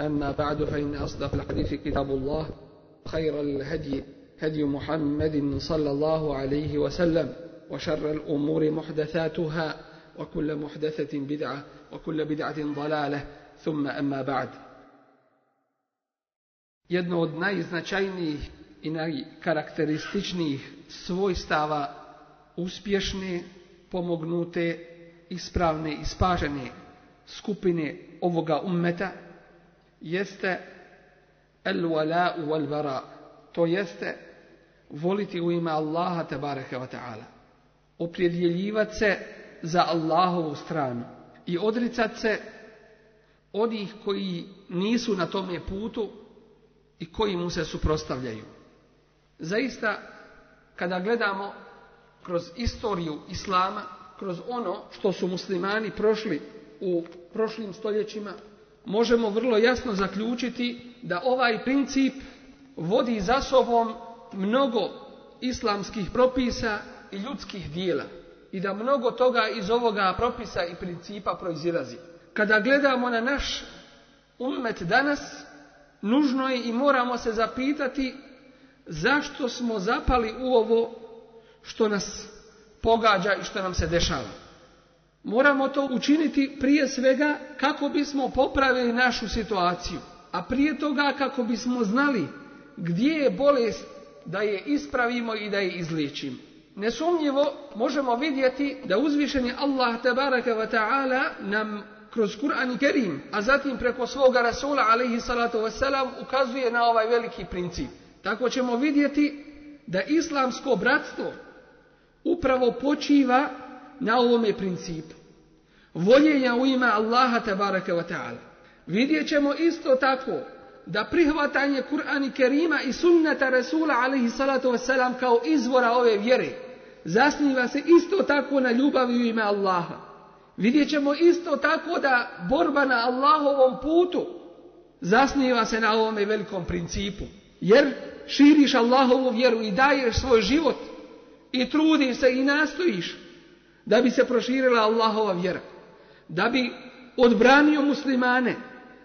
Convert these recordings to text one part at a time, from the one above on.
أما بعد فإن أصدق الحديث كتاب الله خير الهدي هدي محمد صلى الله عليه وسلم وشر الأمور محدثاتها وكل محدثة بدعة وكل بدعة ضلالة ثم أما بعد. Jedno od najznačajnijih i najkarakterističnijih svojstava uspješne, pomognute, ispravne i spažene skupine ovoga ummeta jeste el wala wal bara to jeste voliti u ime Allaha tabaraka wa ta'ala opredjeljivati se za Allahovu stranu i odricat se onih koji nisu na tome putu i koji mu se suprostavljaju. Zaista, kada gledamo kroz istoriju Islama, kroz ono što su muslimani prošli u prošlim stoljećima, možemo vrlo jasno zaključiti da ovaj princip vodi za sobom mnogo islamskih propisa i ljudskih dijela i da mnogo toga iz ovoga propisa i principa proizilazi. Kada gledamo na naš ummet danas, nužno je i moramo se zapitati zašto smo zapali u ovo što nas pogađa i što nam se dešava. Moramo to učiniti prije svega kako bismo popravili našu situaciju, a prije toga kako bismo znali gdje je bolest da je ispravimo i da je izliječimo. Nesumnjivo možemo vidjeti da uzvišeni Allah tabaraka wa ta'ala nam kroz Kur'an i Kerim, a zatim preko svoga Rasula alaihi salatu wasalam ukazuje na ovaj veliki princip. Tako ćemo vidjeti da islamsko bratstvo upravo počiva na ovome principu. Voljenja u ime Allaha tabaraka wa ta'ala. Vidjet ćemo isto tako da prihvatanje Kur'ana i Kerima i sunnata Rasula alaihi salatu wasalam kao izvora ove vjere zasniva se isto tako na ljubavi u ime Allaha. Vidjet ćemo isto tako da borba na Allahovom putu zasniva se na ovome velikom principu. Jer širiš Allahovu vjeru i daješ svoj život i trudiš se i nastojiš da bi se proširila Allahova vjera. Da bi odbranio muslimane,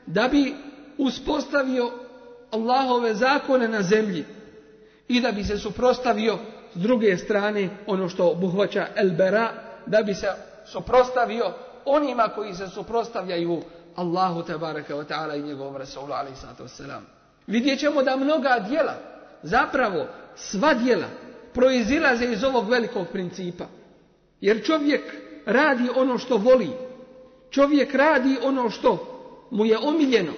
da bi uspostavio Allahove zakone na zemlji i da bi se suprostavio s druge strane ono što obuhvaća elbera, da bi se suprostavio onima koji se suprostavljaju Allahu tabaraka wa ta'ala i njegovom Rasulu alaihi sallatu. Vidjet ćemo da mnoga djela, zapravo sva djela, proizilaze iz ovog velikog principa. Jer čovjek radi ono što voli, čovjek radi ono što mu je omiljeno,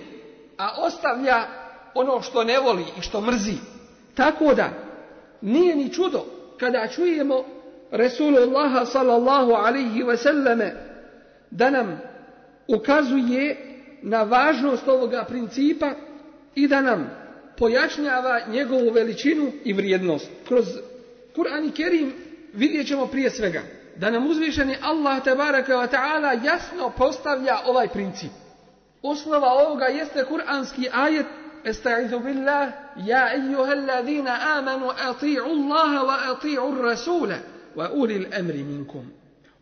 a ostavlja ono što ne voli i što mrzi. Tako da, nije ni čudo kada čujemo Resulullaha sallallahu alaihi wasallame da nam ukazuje na važnost ovoga principa i da nam pojašnjava njegovu veličinu i vrijednost. Kroz Kur'an i Kerim vidjet ćemo prije svega da nam uzvišeni Allah tabaraka wa ta'ala jasno postavlja ovaj princip. Osnova ovoga jeste kuranski ajet Estaizu billah Ja ejuhel ladina amanu ati'u Allaha wa ati'u rasula wa ulil emri minkum.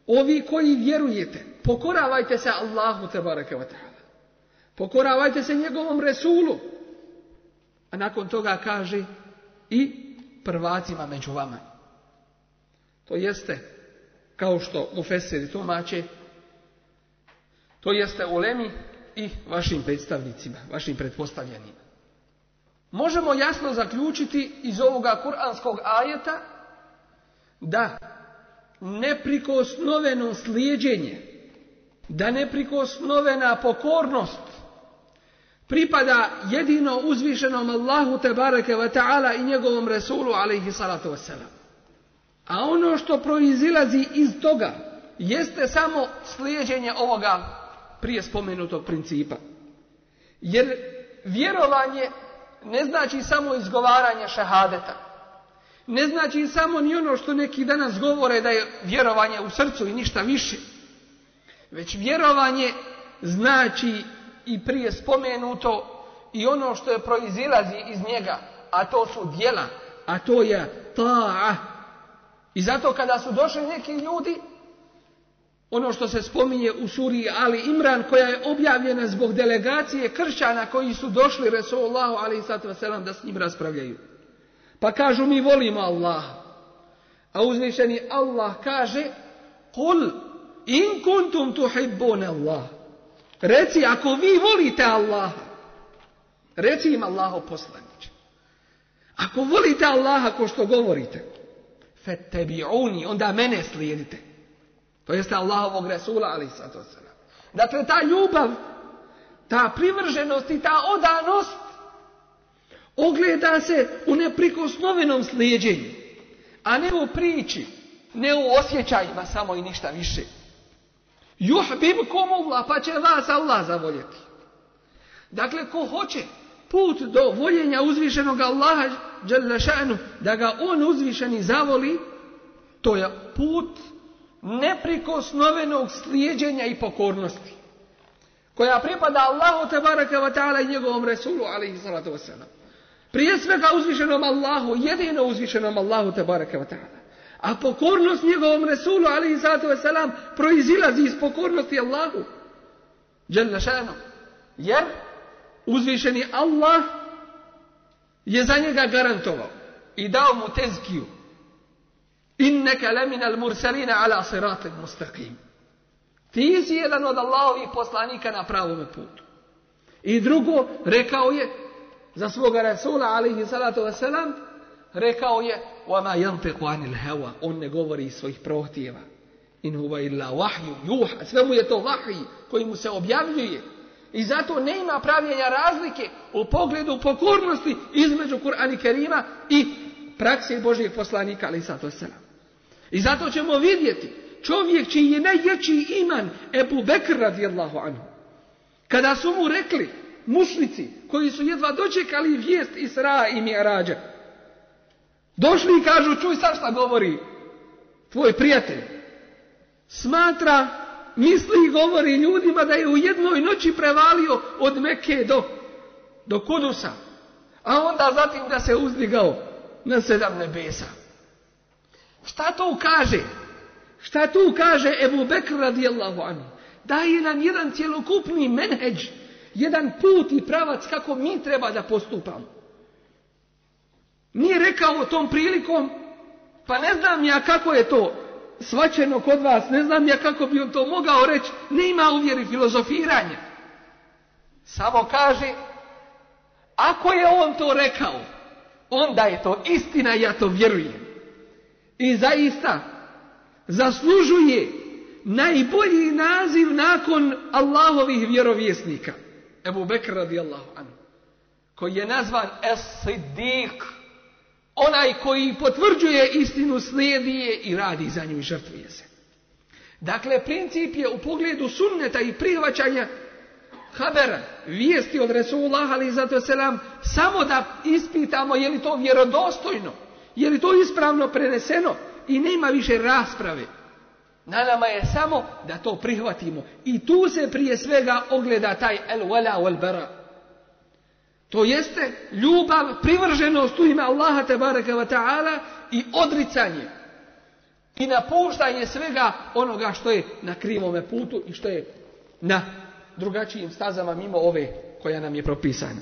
Ovi koji vjerujete, pokoravajte se Allahu tabaraka wa ta'ala. Pokoravajte se njegovom Resulu. A nakon toga kaže i prvacima među vama. To jeste, kao što mu fesiri tumače, to jeste ulemi i vašim predstavnicima, vašim pretpostavljenima. Možemo jasno zaključiti iz ovoga kuranskog ajeta da neprikosnoveno slijeđenje, da neprikosnovena pokornost pripada jedino uzvišenom Allahu te bareke ve taala i njegovom Resulu alejhi salatu vesselam. A ono što proizilazi iz toga jeste samo slijeđenje ovoga prije spomenutog principa. Jer vjerovanje ne znači samo izgovaranje šahadeta. Ne znači samo ni ono što neki danas govore da je vjerovanje u srcu i ništa više. Već vjerovanje znači i prije spomenuto i ono što je proizilazi iz njega, a to su djela, a to je ta'a. I zato kada su došli neki ljudi ono što se spominje u suri Ali Imran koja je objavljena zbog delegacije kršćana koji su došli Resulullahu ali i da s njim raspravljaju. Pa kažu mi volimo Allaha. A uzvišeni Allah kaže Kul in kuntum tuhibbun Allah. Reci ako vi volite Allaha. Reci im Allaho poslaniće. Ako volite Allaha ko što govorite. Fettebi'uni. Onda mene slijedite. To jeste Allahovog Resula ali Dakle ta ljubav. Ta privrženost i ta odanost ogleda se u neprikosnovenom slijeđenju, a ne u priči, ne u osjećajima samo i ništa više. Juhbibkum Allah, pa će vas Allah zavoljeti. Dakle, ko hoće put do voljenja uzvišenog Allaha, da ga on uzvišeni zavoli, to je put neprikosnovenog slijeđenja i pokornosti, koja pripada Allahu tebaraka wa ta'ala i njegovom Resulu, alaihi salatu wasalam. Prije svega uzvišenom Allahu, jedino uzvišenom Allahu te barake wa ta'ala. A pokornost njegovom Resulu, ali i sallatu wasalam, proizilazi iz pokornosti Allahu. Jalla šanu. Jer uzvišeni Allah je za njega garantovao i dao mu tezkiju. Inneka lamina al-mursalina ala siratin mustaqim. Ti si jedan od Allahovih poslanika na pravome putu. I drugo, rekao je, za svoga Rasula alaihi salatu wasalam, rekao je وَمَا يَنْتِقُ عَنِ الْهَوَا On ne govori iz svojih prohtjeva. In huwa illa wahju juha. Sve mu je to vahij koji mu se objavljuje. I zato ne ima pravljenja razlike u pogledu pokornosti između Kur'ana Kerima i prakse Božijeg poslanika ali sato I zato ćemo vidjeti čovjek čiji je najjači iman Ebu Bekr radijallahu anhu. Kada su mu rekli mušnici koji su jedva dočekali vijest Isra i Mi'rađa. Došli i kažu, čuj sad šta govori tvoj prijatelj. Smatra, misli i govori ljudima da je u jednoj noći prevalio od Meke do, do Kudusa. A onda zatim da se uzdigao na sedam nebesa. Šta to kaže? Šta tu kaže Ebu Bekr radijallahu anhu? Daje nam jedan cjelokupni menheđ jedan put i pravac kako mi treba da postupamo. Nije rekao tom prilikom, pa ne znam ja kako je to svačeno kod vas, ne znam ja kako bi on to mogao reći, ne ima uvjeri filozofiranja. Samo kaže, ako je on to rekao, onda je to istina, ja to vjerujem. I zaista zaslužuje najbolji naziv nakon Allahovih vjerovjesnika. Ebu Bekr radijallahu anhu, koji je nazvan Es-Siddiq, onaj koji potvrđuje istinu, slijedi je i radi za nju i žrtvuje se. Dakle, princip je u pogledu sunneta i prihvaćanja habera, vijesti od Resulullah ali zato selam, samo da ispitamo je li to vjerodostojno, je li to ispravno preneseno i nema više rasprave. Na nama je samo da to prihvatimo. I tu se prije svega ogleda taj el wala wal bara. To jeste ljubav, privrženost u ime Allaha te baraka wa ta'ala i odricanje. I napuštanje svega onoga što je na krivome putu i što je na drugačijim stazama mimo ove koja nam je propisana.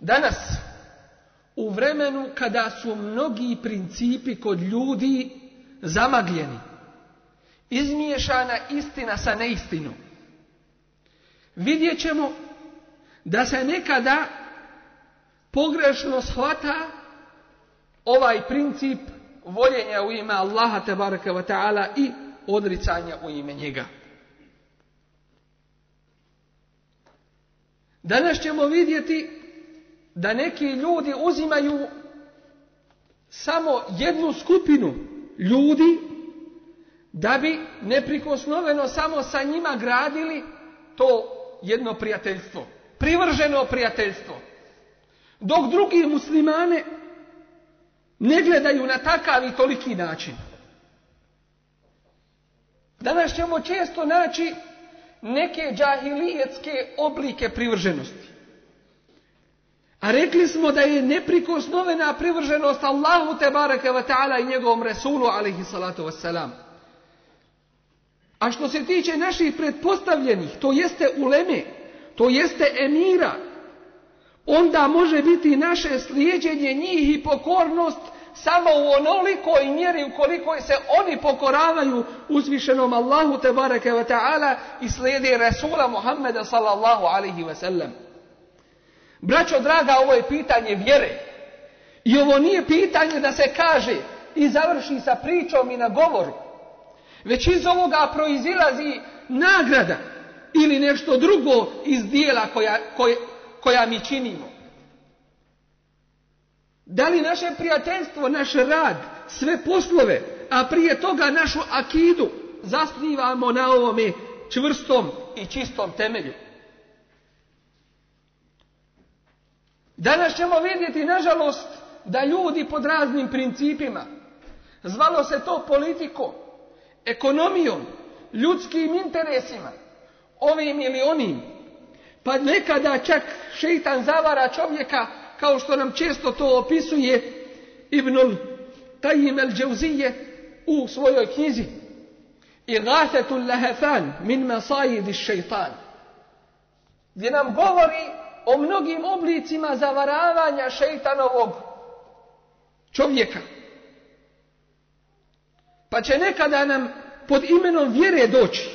Danas, u vremenu kada su mnogi principi kod ljudi zamagljeni. Izmiješana istina sa neistinom. Vidjet ćemo da se nekada pogrešno shvata ovaj princip voljenja u ime Allaha tebaraka wa ta'ala i odricanja u ime njega. Danas ćemo vidjeti da neki ljudi uzimaju samo jednu skupinu ljudi da bi neprikosnoveno samo sa njima gradili to jedno prijateljstvo. Privrženo prijateljstvo. Dok drugi muslimane ne gledaju na takav i toliki način. Danas ćemo često naći neke džahilijetske oblike privrženosti. A rekli smo da je neprikosnovena privrženost Allahu te bareke ve taala i njegovom Resulu alaihi salatu wassalam. A što se tiče naših pretpostavljenih, to jeste uleme, to jeste emira, onda može biti naše slijedjenje njih i pokornost samo u onolikoj mjeri ukoliko se oni pokoravaju uzvišenom Allahu te bareke ve taala i slijede Rasula Muhammeda sallallahu alaihi ve sellem. Braćo draga, ovo je pitanje vjere. I ovo nije pitanje da se kaže i završi sa pričom i na govoru. Već iz ovoga proizilazi nagrada ili nešto drugo iz dijela koja, koja, koja mi činimo. Da li naše prijateljstvo, naš rad, sve poslove, a prije toga našu akidu zasnivamo na ovome čvrstom i čistom temelju. Danas ćemo vidjeti, nažalost, da ljudi pod raznim principima, zvalo se to politikom, ekonomijom, ljudskim interesima, ovim ili onim, pa nekada čak šeitan zavara čovjeka kao što nam često to opisuje Ibnul Tajim el u svojoj knjizi. Igathetul Lahafan min masajidi šeitan gdje nam govori o mnogim oblicima zavaravanja šeitanovog čovjeka. Pa će nekada nam pod imenom vjere doći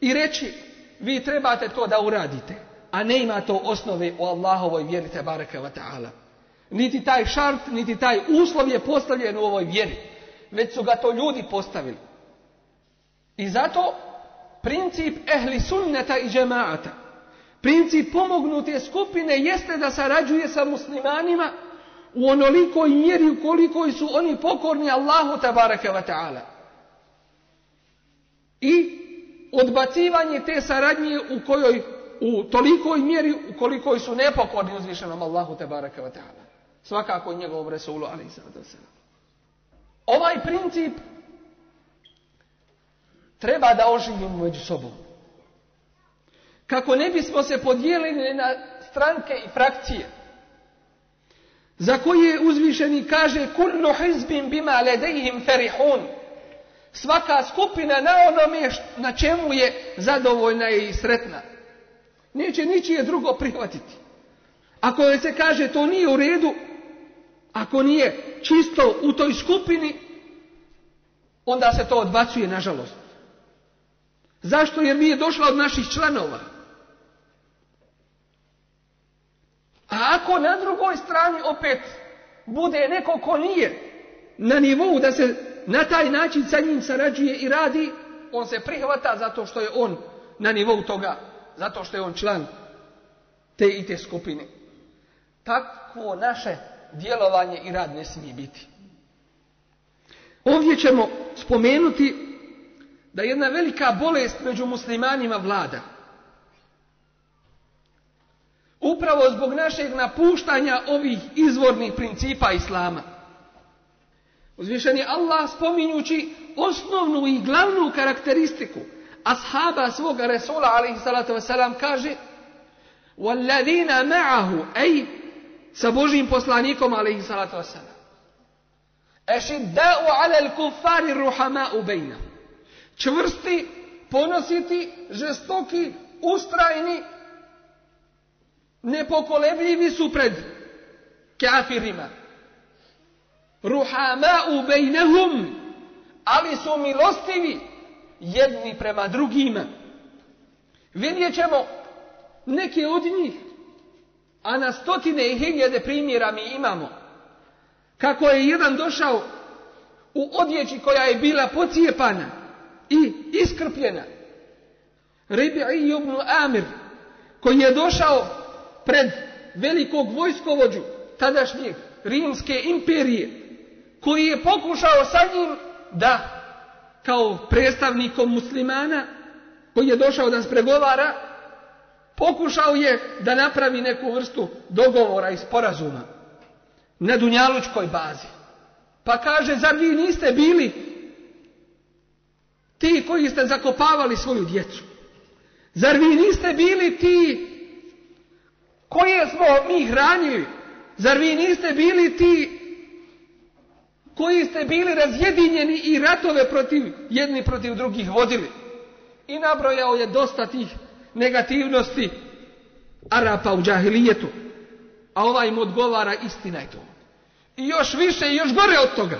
i reći vi trebate to da uradite a ne ima to osnove u Allahovoj vjeri te bareke wa ta'ala. Niti taj šart, niti taj uslov je postavljen u ovoj vjeri, već su ga to ljudi postavili. I zato princip ehli sunneta i džemaata, princip pomognute skupine jeste da sarađuje sa muslimanima u onolikoj mjeri u koliko su oni pokorni Allahu tabaraka wa ta'ala. I odbacivanje te saradnje u kojoj u tolikoj mjeri u kolikoj su nepokorni uzvišenom Allahu te baraka wa ta'ala. Svakako i njegovom Resulu, ali Ovaj princip treba da oživimo među sobom. Kako ne bismo se podijelili na stranke i frakcije, za koje uzvišeni kaže kullu hizbin bima ledejhim ferihun. Svaka skupina na onome na čemu je zadovoljna i sretna. Neće ničije drugo prihvatiti. Ako joj se kaže to nije u redu, ako nije čisto u toj skupini, onda se to odbacuje, nažalost. Zašto? Jer nije došla od naših članova. A ako na drugoj strani opet bude neko ko nije na nivou da se na taj način sa njim sarađuje i radi, on se prihvata zato što je on na nivou toga zato što je on član te i te skupine. Takvo naše djelovanje i rad ne smije biti. Ovdje ćemo spomenuti da jedna velika bolest među muslimanima vlada. Upravo zbog našeg napuštanja ovih izvornih principa Islama. Uzvišeni Allah spominjući osnovnu i glavnu karakteristiku ashaba svoga Resula alaihi salatu wasalam kaže وَالَّذِينَ مَعَهُ Ej, sa Božim poslanikom alaihi salatu wasalam. أَشِدَّاءُ عَلَى الْكُفَّارِ الرُّحَمَاءُ بَيْنَهُ Čvrsti, ponositi, žestoki, ustrajni, nepokolebljivi su pred kafirima. Ruhama'u bejnehum, ali su milostivi jedni prema drugima. Vidjet ćemo neke od njih, a na stotine i hiljade primjera mi imamo. Kako je jedan došao u odjeći koja je bila pocijepana i iskrpljena. Ribi'i ibn Amir, koji je došao pred velikog vojskovođu tadašnje rimske imperije, koji je pokušao sa da kao predstavnikom muslimana koji je došao da pregovara, pokušao je da napravi neku vrstu dogovora i sporazuma na dunjalučkoj bazi. Pa kaže, zar vi niste bili ti koji ste zakopavali svoju djecu? Zar vi niste bili ti koje smo mi hranili? Zar vi niste bili ti koji ste bili razjedinjeni i ratove protiv jedni protiv drugih vodili. I nabrojao je dosta tih negativnosti Arapa u džahilijetu. A ovaj im odgovara istina je to. I još više i još gore od toga.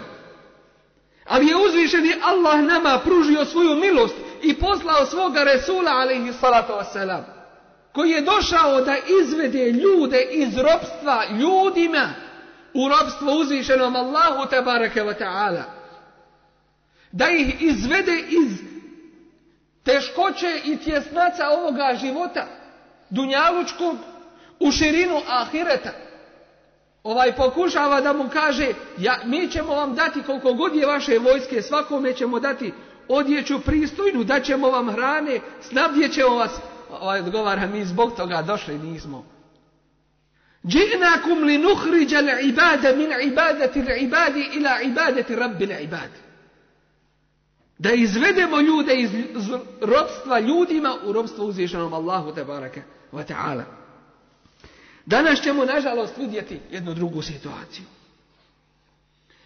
Ali je uzvišeni Allah nama pružio svoju milost i poslao svoga Resula alaihi salatu wasalam koji je došao da izvede ljude iz robstva ljudima u robstvo uzvišenom Allahu tabaraka wa ta'ala. Da ih izvede iz teškoće i tjesnaca ovoga života, dunjalučkog, u širinu ahireta. Ovaj pokušava da mu kaže, ja, mi ćemo vam dati koliko god je vaše vojske, svakome ćemo dati odjeću pristojnu, daćemo vam hrane, snabdje ćemo vas. Ovaj odgovara, mi zbog toga došli nismo. Dži'nakum li nuhriđa ibada min ibadati ibadi ila ibadati rabbil ibadi. Da izvedemo ljude iz robstva ljudima u robstvo uzvišenom Allahu te barake wa ta'ala. Danas ćemo nažalost vidjeti jednu drugu situaciju.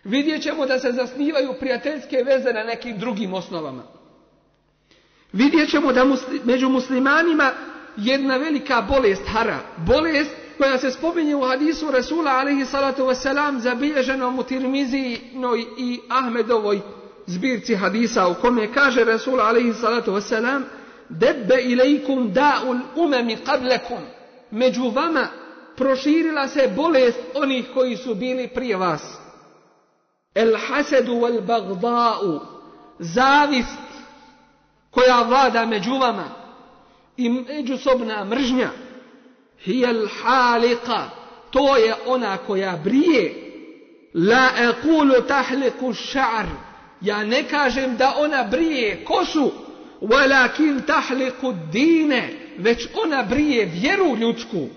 Vidjet ćemo da se zasnivaju prijateljske veze na nekim drugim osnovama. Vidjet ćemo da među muslimanima jedna velika bolest hara, bolest koja se spominje u hadisu Rasula alaihi salatu wasalam zabilježenom u Tirmizijnoj i Ahmedovoj zbirci hadisa u kome kaže Rasul alaihi salatu wasalam debbe ilaikum da'ul umemi qablekum među vama proširila se bolest onih koji su bili prije vas. El hasedu wal bagda'u. Zavist koja vlada među vama i međusobna mržnja hijel halika to je ona koja brije. La ekulu tahliku ša'ar ja ne kažem da ona brije kosu walakin tahliku dine već ona brije vjeru ljudsku.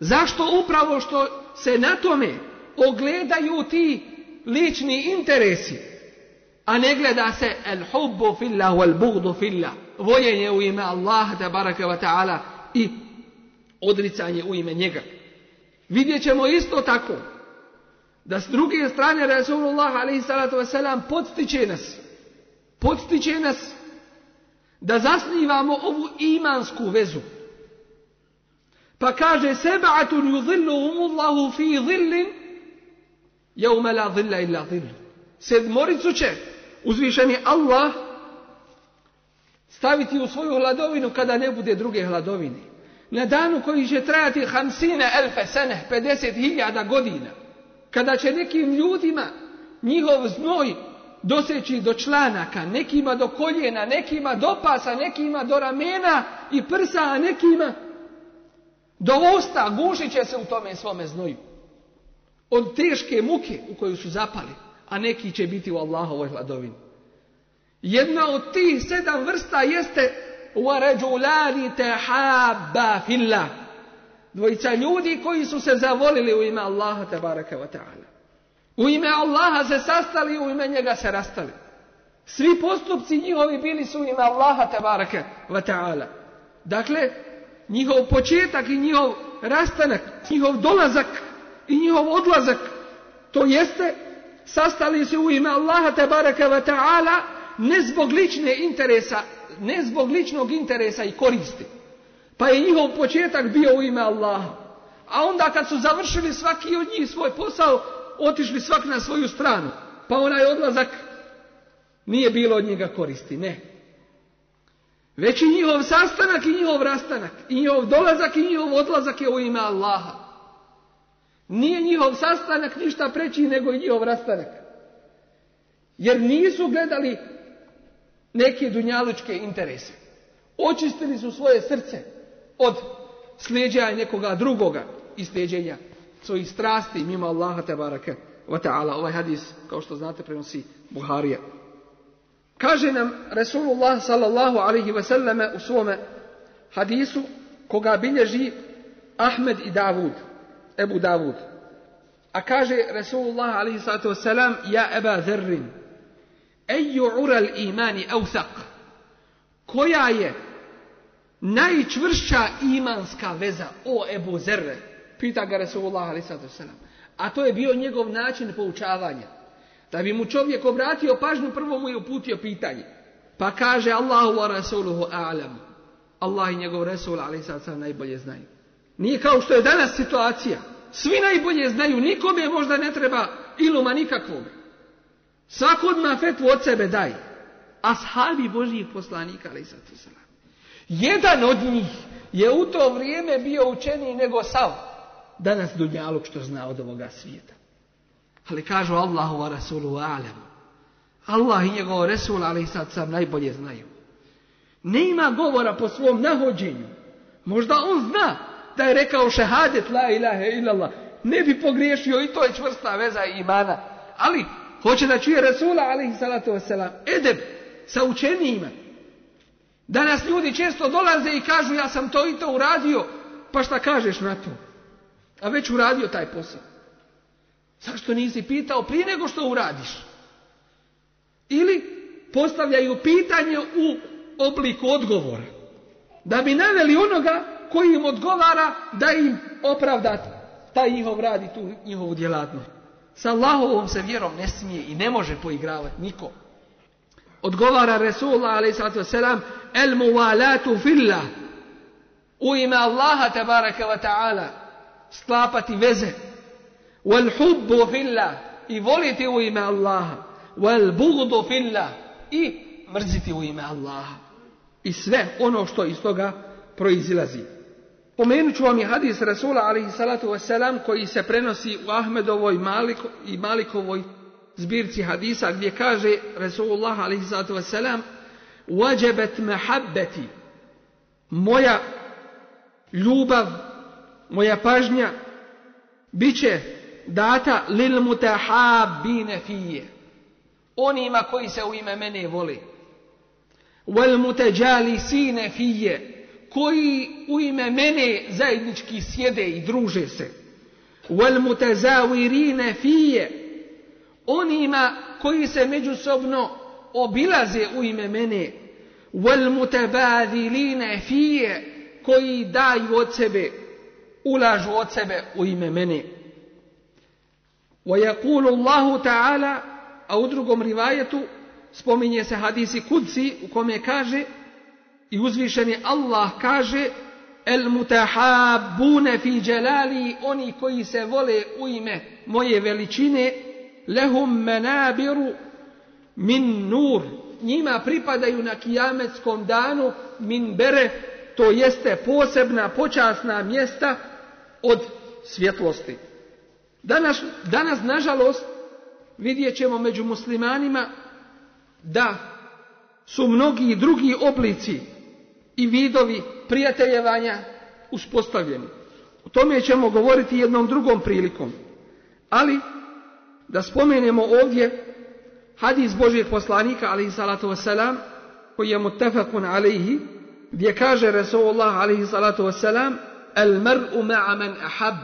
Zašto? Upravo što se na tome ogledaju ti lični interesi a ne gleda se el hubbu fillah wal bughdu fillah. Voljenje u ime Allaha tabaraka wa ta'ala i odricanje u ime njega. Vidjet ćemo isto tako da s druge strane Rasulullah wasalam podstiče nas podstiče nas da zasnivamo ovu imansku vezu. Pa kaže seba'atun yudhilluhumullahu fi dhillin jevme la dhilla illa dhillu sedmoricu će uzvišeni Allah staviti u svoju hladovinu kada ne bude druge hladovine. Na danu koji će trajati hamsine elfe sene, 50.000 godina, kada će nekim ljudima njihov znoj doseći do članaka, nekima do koljena, nekima do pasa, nekima do ramena i prsa, a nekima do usta, gušit će se u tome svome znoju. Od teške muke u koju su zapali a neki će biti u Allahovoj hladovini. Jedna od tih sedam vrsta jeste وَرَجُلَانِ تَحَابَّا فِي اللَّهِ Dvojica ljudi koji su se zavolili u ime Allaha tabaraka wa ta'ala. U ime Allaha se sastali, u ime njega se rastali. Svi postupci njihovi bili su u ime Allaha tabaraka wa ta'ala. Dakle, njihov početak i njihov rastanak, njihov dolazak i njihov odlazak, to jeste sastali se u ime Allaha tabaraka wa ta'ala ne zbog lične interesa, ne zbog ličnog interesa i koristi. Pa je njihov početak bio u ime Allaha. A onda kad su završili svaki od njih svoj posao, otišli svak na svoju stranu. Pa onaj odlazak nije bilo od njega koristi, ne. Već i njihov sastanak i njihov rastanak, i njihov dolazak i njihov odlazak je u ime Allaha. Nije njihov sastanak ništa preći nego i njihov rastanak. Jer nisu gledali neke dunjalučke interese. Očistili su svoje srce od slijedženja nekoga drugoga i slijedženja svojih strasti mimo Allaha tabaraka wa ta'ala. Ovaj hadis, kao što znate, prenosi Buharija. Kaže nam Resulullah sallallahu alaihi wa sallame u svome hadisu koga bilježi Ahmed i Davud. Ebu Davud. A kaže Resulullah alaihi sallatu wasalam, ja Eba Zerrin, eju ural imani ausak, koja je najčvršća imanska veza o Ebu Zerre, pita ga Resulullah sallatu wasalam. A to je bio njegov način poučavanja. Da bi mu čovjek obratio pažnju, prvo mu je uputio pitanje. Pa kaže Allahu wa rasuluhu a'lam. Allah i njegov Resul, ali sad sam najbolje znaju. Nije kao što je danas situacija. Svi najbolje znaju, nikome možda ne treba iluma nikakvog. Svako odmah fetvu od sebe daj. Ashabi Božijih poslanika, ali Jedan od njih je u to vrijeme bio učeniji nego sav. Danas Dunjaluk što zna od ovoga svijeta. Ali kažu Allahu wa Rasulu alam. Allah i njegov Resul, ali sad sam najbolje znaju. Ne ima govora po svom nahođenju. Možda on zna da je rekao šehadet la ilaha illallah. Ne bi pogriješio i to je čvrsta veza imana. Ali hoće da čuje Resula alaihi salatu wasalam. Edeb sa učenijima. Danas ljudi često dolaze i kažu ja sam to i to uradio. Pa šta kažeš na to? A već uradio taj posao. Zašto nisi pitao prije nego što uradiš? Ili postavljaju pitanje u obliku odgovora. Da bi naveli onoga koji im odgovara da im opravda taj njihov rad i tu njihovu djelatnost. Sa Allahovom se vjerom ne smije i ne može poigravati niko. Odgovara Resulullah a.s. El muvalatu fillah. U ime Allaha tabaraka wa ta'ala sklapati veze. Wal hubbu fillah. I voliti u ime Allaha. Wal bugdu fillah. I mrziti u ime Allaha. I sve ono što iz toga proizilazi. Pomenut ću vam je hadis Rasula alaihi salatu wasalam koji se prenosi u Ahmedovoj Maliko, i Malikovoj zbirci hadisa gdje kaže Rasulullah alaihi salatu wasalam Wajabat mahabbeti moja ljubav, moja pažnja bit data lil mutahabbine fije onima koji se u ime mene vole. Wal mutajalisine fije koji u ime mene zajednički sjede i druže se. Wal mutazawirine fije onima koji se međusobno obilaze u ime mene. Wal mutabadiline fije koji daju od sebe, ulažu od sebe u ime mene. ويقول الله تعالى a u drugom rivajetu spominje se hadisi kudsi u kome kaže i uzvišeni Allah kaže El mutahabbune fi jalali oni koji se vole u ime moje veličine lehum menabiru min nur njima pripadaju na kijametskom danu min bere to jeste posebna počasna mjesta od svjetlosti. Danas, danas nažalost vidjet ćemo među muslimanima da su mnogi drugi oblici i vidovi prijateljevanja uspostavljeni. O tome ćemo govoriti jednom drugom prilikom. Ali, da spomenemo ovdje hadis Božijeg poslanika, alaihi salatu wasalam, koji je mutafakun alaihi, gdje kaže Rasulullah, alaihi salatu wasalam, el mar'u ma'a man ahab.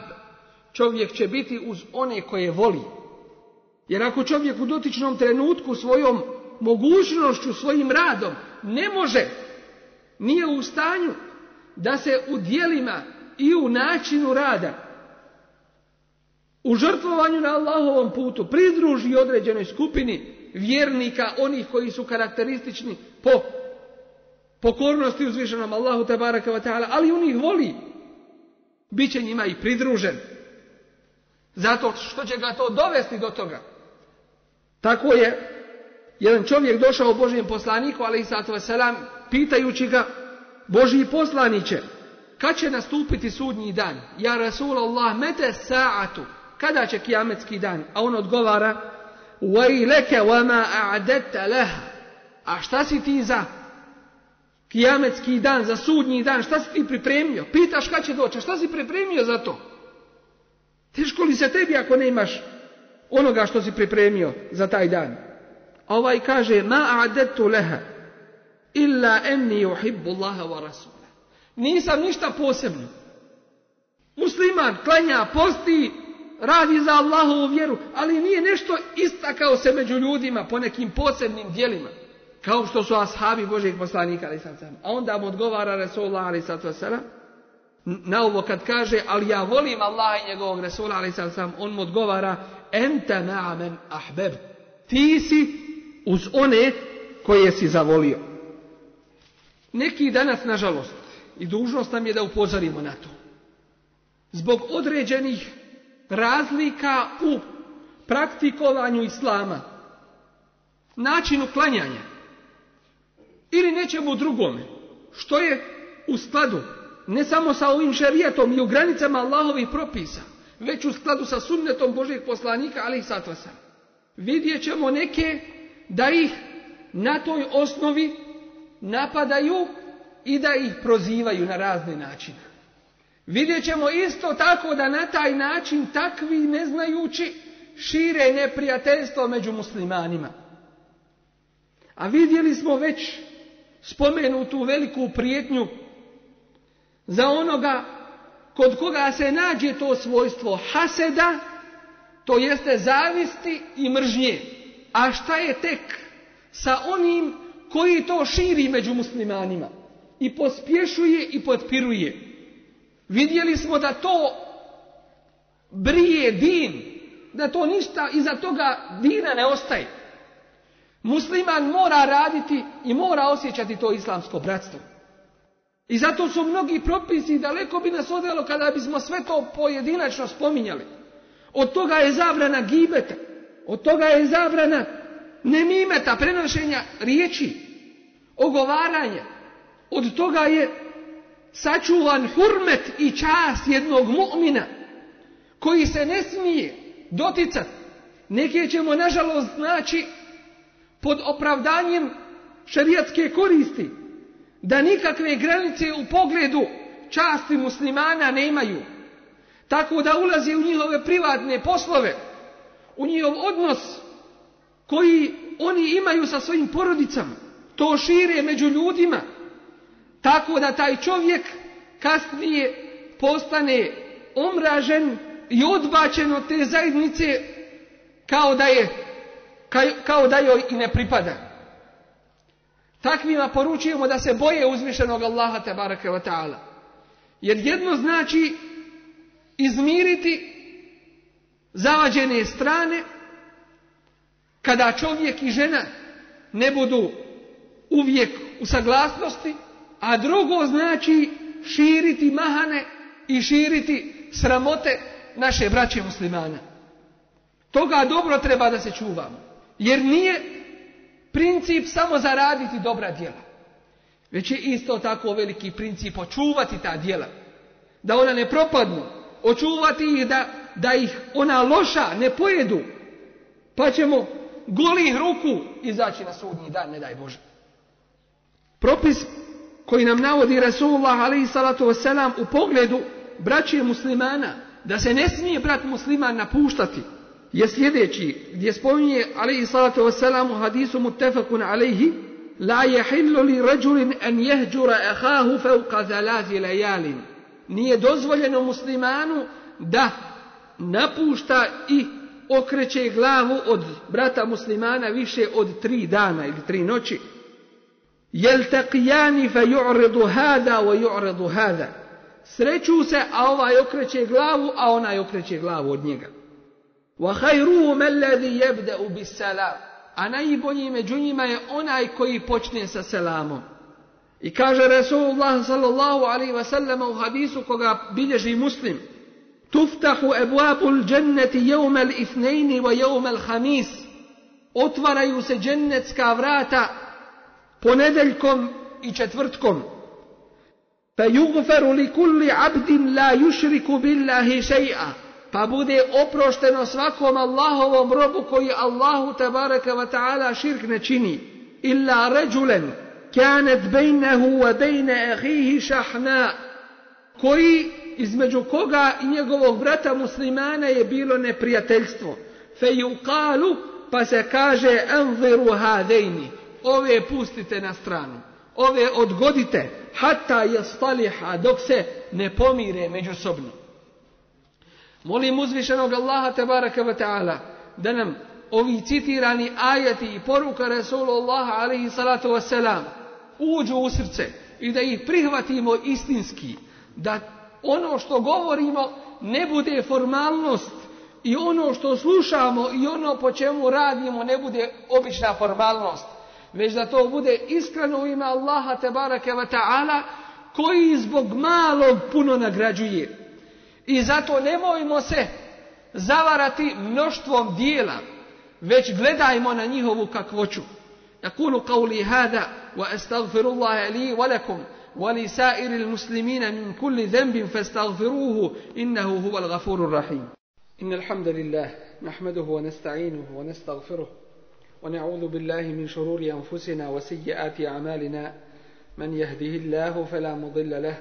Čovjek će biti uz one koje voli. Jer ako čovjek u dotičnom trenutku svojom mogućnošću, svojim radom ne može nije u stanju da se u dijelima i u načinu rada u žrtvovanju na Allahovom putu pridruži određenoj skupini vjernika, onih koji su karakteristični po pokornosti uzvišenom Allahu te wa ta'ala, ali on ih voli. Biće njima i pridružen. Zato što će ga to dovesti do toga. Tako je jedan čovjek došao Božijem poslaniku, ali i pitajući ga, Božji poslaniće, kad će nastupiti sudnji dan? Ja Rasulallah, mete sa'atu, kada će kijametski dan? A on odgovara, وَيْلَكَ وَمَا أَعْدَدْتَ لَهَا A šta si ti za kijametski dan, za sudnji dan, šta si ti pripremio? Pitaš kad će doći, šta si pripremio za to? Teško li se tebi ako ne imaš onoga što si pripremio za taj dan? A ovaj kaže, ma a'dadtu leha, illa enni uhibbu Allaha wa rasula. Nisam ništa posebno. Musliman klanja, posti, radi za Allahovu vjeru, ali nije nešto istakao se među ljudima po nekim posebnim dijelima. Kao što su ashabi Božeg poslanika, ali sad sam. A onda mu odgovara Resulullah, ali sam. Na ovo kad kaže, ali ja volim Allah i njegovog Resula, ali sad sam, on mu odgovara, ente na'amen ahbeb. Ti si uz one koje si zavolio. Neki danas, nažalost, i dužnost nam je da upozorimo na to. Zbog određenih razlika u praktikovanju islama, načinu klanjanja ili nečemu drugome, što je u skladu ne samo sa ovim šerijatom i u granicama Allahovih propisa, već u skladu sa sunnetom Božeg poslanika, ali i satvasa. Vidjet ćemo neke da ih na toj osnovi napadaju i da ih prozivaju na razne načine. Vidjet ćemo isto tako da na taj način takvi neznajući šire neprijateljstvo među muslimanima. A vidjeli smo već spomenutu veliku prijetnju za onoga kod koga se nađe to svojstvo haseda, to jeste zavisti i mržnje. A šta je tek sa onim koji to širi među muslimanima i pospješuje i potpiruje. Vidjeli smo da to brije din, da to ništa iza toga dina ne ostaje. Musliman mora raditi i mora osjećati to islamsko bratstvo. I zato su mnogi propisi daleko bi nas odvelo kada bismo sve to pojedinačno spominjali. Od toga je zabrana gibeta, od toga je zabrana nemimeta, prenošenja riječi, ogovaranja. Od toga je sačuvan hurmet i čast jednog mu'mina koji se ne smije doticati. Neke ćemo nažalost naći pod opravdanjem šarijatske koristi da nikakve granice u pogledu časti muslimana nemaju. Tako da ulazi u njihove privatne poslove, u njihov odnos koji oni imaju sa svojim porodicama. To šire među ljudima. Tako da taj čovjek kasnije postane omražen i odbačen od te zajednice kao da je kao da joj i ne pripada. Takvima poručujemo da se boje uzvišenog Allaha te barake wa ta'ala. Jer jedno znači izmiriti zavađene strane kada čovjek i žena ne budu uvijek u saglasnosti, a drugo znači širiti mahane i širiti sramote naše braće muslimana. Toga dobro treba da se čuvamo. Jer nije princip samo zaraditi dobra djela. Već je isto tako veliki princip očuvati ta djela. Da ona ne propadnu. Očuvati ih da, da ih ona loša ne pojedu. Pa ćemo golih ruku izaći na sudnji dan, ne daj Bože. Propis koji nam navodi Rasulullah alaihi salatu wasalam u pogledu braće muslimana, da se ne smije brat musliman napuštati, je sljedeći gdje spominje alaihi salatu wasalam u hadisu muttefakun alaihi la jahillu li rađulin an jehđura ahahu fauqa zalazi lajalin nije dozvoljeno muslimanu da napušta i okreće glavu od brata muslimana više od tri dana ili tri noći. Jeltaqijani fe ju'ridu hada wa ju'ridu hada. Sreću se, a ovaj okreće glavu, a onaj okreće glavu od njega. Wa khayruhum alladhi yabda'u bis-salam. A najbolji među njima je onaj koji počne sa selamom. I kaže Resulullah sallallahu alaihi wasallam u hadisu koga bilježi muslim. Tuftahu ebuabul dženneti jevmel ifnejni wa jevmel hamis Otvaraju se džennetska vrata ponedeljkom i četvrtkom. Fa yugfaru li kulli abdin la yushriku billahi shay'a pa bude oprošteno svakom Allahovom robu koji Allahu tabaraka wa ta'ala širk ne čini. Illa ređulen kanet bejnehu wa bejne ahihi šahna koji između koga i njegovog brata muslimana je bilo neprijateljstvo. Fe yuqalu pa se kaže anziru hadejni ove pustite na stranu. Ove odgodite hatta je staliha dok se ne pomire međusobno. Molim uzvišenog Allaha tebaraka wa ta'ala da nam ovi citirani ajati i poruka Rasulullaha alaihi salatu wasalam uđu u srce i da ih prihvatimo istinski. Da ono što govorimo ne bude formalnost i ono što slušamo i ono po čemu radimo ne bude obična formalnost. već da to bude iskreno u ime Allaha tebareke wa ta'ala koji zbog malog puno nagrađuje. I zato nemojmo se zavarati mnoštvom dijela, već gledajmo na njihovu kakvoću. أقول قولي هذا وأستغفر الله لي ولكم ولسائر المسلمين من كل ذنب فاستغفروه إنه هو الغفور الرحيم. إن الحمد لله نحمده ونستعينه ونستغفره ونعوذ بالله من شرور أنفسنا وسيئات أعمالنا. من يهده الله فلا مضل له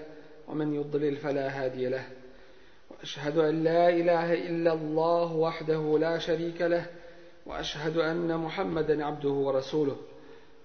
ومن يضلل فلا هادي له. وأشهد أن لا إله إلا الله وحده لا شريك له. وأشهد أن محمدا عبده ورسوله.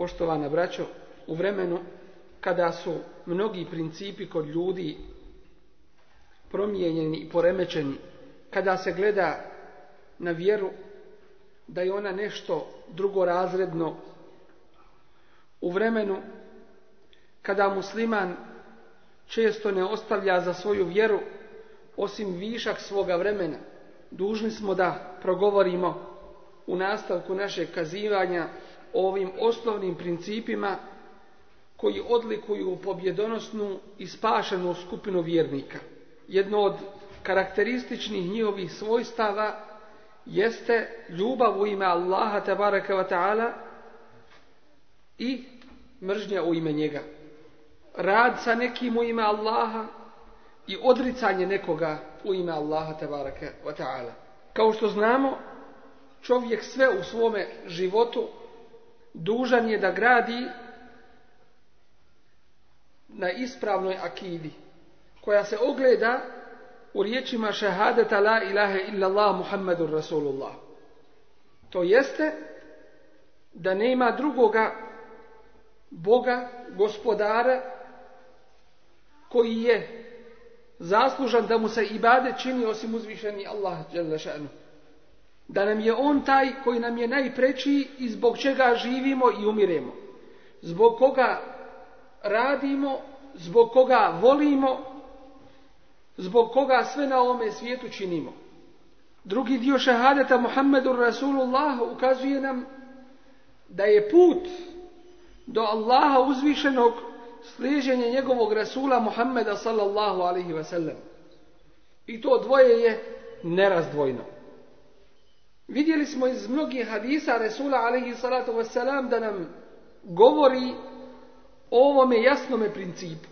Poštovana braćo, u vremenu kada su mnogi principi kod ljudi promijenjeni i poremećeni, kada se gleda na vjeru da je ona nešto drugorazredno, u vremenu kada musliman često ne ostavlja za svoju vjeru osim višak svoga vremena, dužni smo da progovorimo u nastavku našeg kazivanja ovim osnovnim principima koji odlikuju pobjedonosnu i spašenu skupinu vjernika. Jedno od karakterističnih njihovih svojstava jeste ljubav u ime Allaha tabaraka wa ta'ala i mržnja u ime njega. Rad sa nekim u ime Allaha i odricanje nekoga u ime Allaha tabaraka wa ta'ala. Kao što znamo, čovjek sve u svome životu dužan je da gradi na ispravnoj akidi, koja se ogleda u riječima šahadeta la ilaha illallah Muhammadur Rasulullah. To jeste da nema drugoga Boga, gospodara, koji je zaslužan da mu se ibade čini osim uzvišeni Allah. Da nam je on taj koji nam je najpreći i zbog čega živimo i umiremo. Zbog koga radimo, zbog koga volimo, zbog koga sve na ovome svijetu činimo. Drugi dio šahadeta Muhammedu Rasulullah ukazuje nam da je put do Allaha uzvišenog sliženje njegovog Rasula Muhammeda sallallahu alaihi wa sallam. I to dvoje je nerazdvojno. Vidjeli smo iz mnogih hadisa Rasula alaihi salatu wasalam da nam govori o ovome jasnome principu.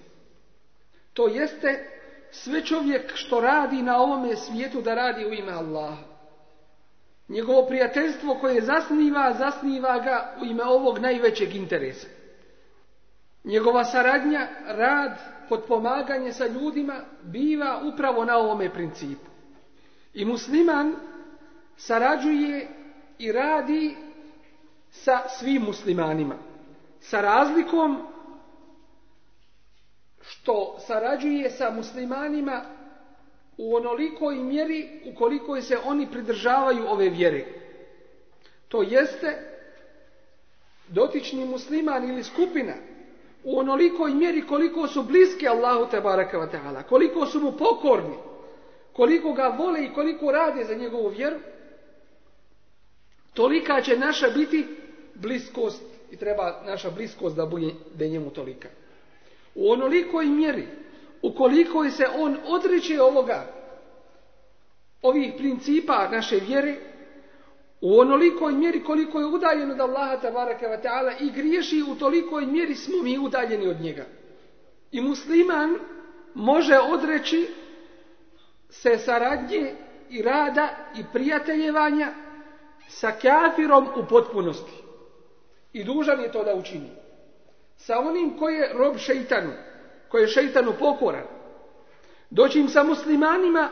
To jeste sve čovjek što radi na ovome svijetu da radi u ime Allaha. Njegovo prijateljstvo koje zasniva, zasniva ga u ime ovog najvećeg interesa. Njegova saradnja, rad, potpomaganje sa ljudima biva upravo na ovome principu. I musliman sarađuje i radi sa svim muslimanima. Sa razlikom što sarađuje sa muslimanima u onolikoj mjeri ukoliko se oni pridržavaju ove vjere. To jeste dotični musliman ili skupina u onolikoj mjeri koliko su bliski Allahu te baraka koliko su mu pokorni, koliko ga vole i koliko rade za njegovu vjeru, tolika će naša biti bliskost i treba naša bliskost da bude njemu tolika. U onolikoj mjeri, ukoliko se on odreće ovoga, ovih principa naše vjere, u onolikoj mjeri koliko je udaljen od Allaha tabaraka wa ta'ala i griješi u tolikoj mjeri smo mi udaljeni od njega. I musliman može odreći se saradnje i rada i prijateljevanja sa kafirom u potpunosti. I dužan je to da učini. Sa onim koji je rob šeitanu, koji je šeitanu pokoran. Doći sa muslimanima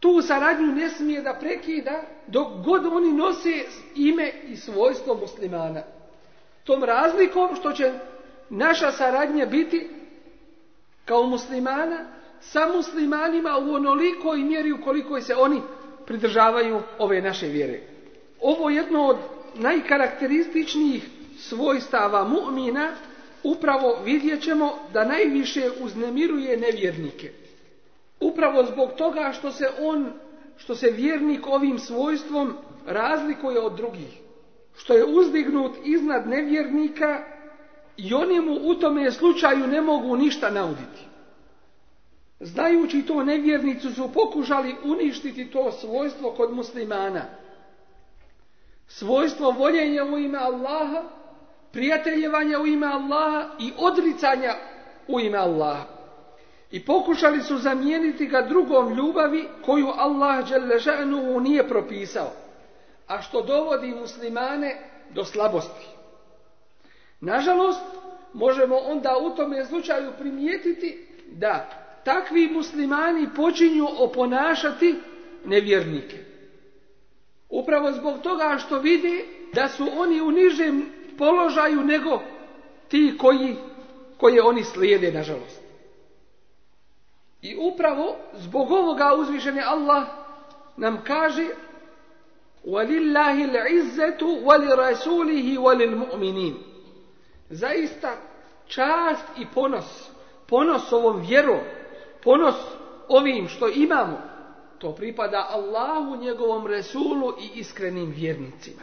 tu saradnju ne smije da prekida dok god oni nose ime i svojstvo muslimana. Tom razlikom što će naša saradnja biti kao muslimana sa muslimanima u onolikoj mjeri u se oni pridržavaju ove naše vjere. Ovo je jedno od najkarakterističnijih svojstava mu'mina upravo vidjet ćemo da najviše uznemiruje nevjernike. Upravo zbog toga što se on, što se vjernik ovim svojstvom razlikuje od drugih. Što je uzdignut iznad nevjernika i oni mu u tome slučaju ne mogu ništa nauditi. Znajući to nevjernicu su pokušali uništiti to svojstvo kod muslimana. Svojstvo voljenja u ime Allaha, prijateljevanja u ime Allaha i odricanja u ime Allaha. I pokušali su zamijeniti ga drugom ljubavi koju Allah Đeležanu nije propisao, a što dovodi muslimane do slabosti. Nažalost, možemo onda u tome slučaju primijetiti da takvi muslimani počinju oponašati nevjernike. Upravo zbog toga što vidi da su oni u nižem položaju nego ti koji, koje oni slijede, nažalost. I upravo zbog ovoga uzvišeni Allah nam kaže وَلِلَّهِ الْعِزَّةُ وَلِرَسُولِهِ وَلِلْمُؤْمِنِينَ Zaista čast i ponos, ponos ovom vjerom, ponos ovim što imamo, to pripada Allahu, njegovom Resulu i iskrenim vjernicima.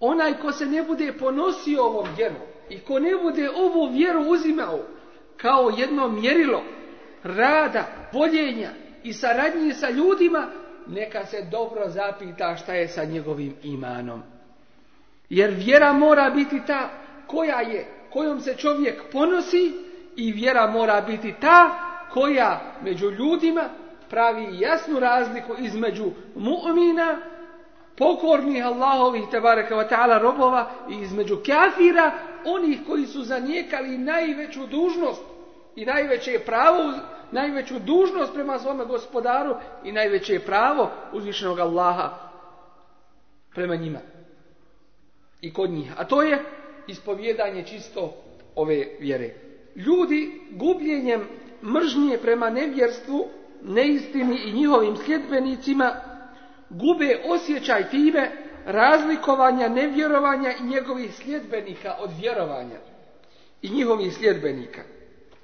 Onaj ko se ne bude ponosio ovom vjerom i ko ne bude ovu vjeru uzimao kao jedno mjerilo rada, voljenja i saradnje sa ljudima, neka se dobro zapita šta je sa njegovim imanom. Jer vjera mora biti ta koja je, kojom se čovjek ponosi i vjera mora biti ta koja među ljudima pravi jasnu razliku između mu'mina, pokornih Allahovih tebareka wa ta'ala robova i između kafira, onih koji su zanijekali najveću dužnost i najveće pravo, najveću dužnost prema svome gospodaru i najveće pravo uzvišenog Allaha prema njima i kod njih. A to je ispovjedanje čisto ove vjere. Ljudi gubljenjem mržnje prema nevjerstvu, neistini i njihovim sljedbenicima gube osjećaj time razlikovanja nevjerovanja i njegovih sljedbenika od vjerovanja i njihovih sljedbenika.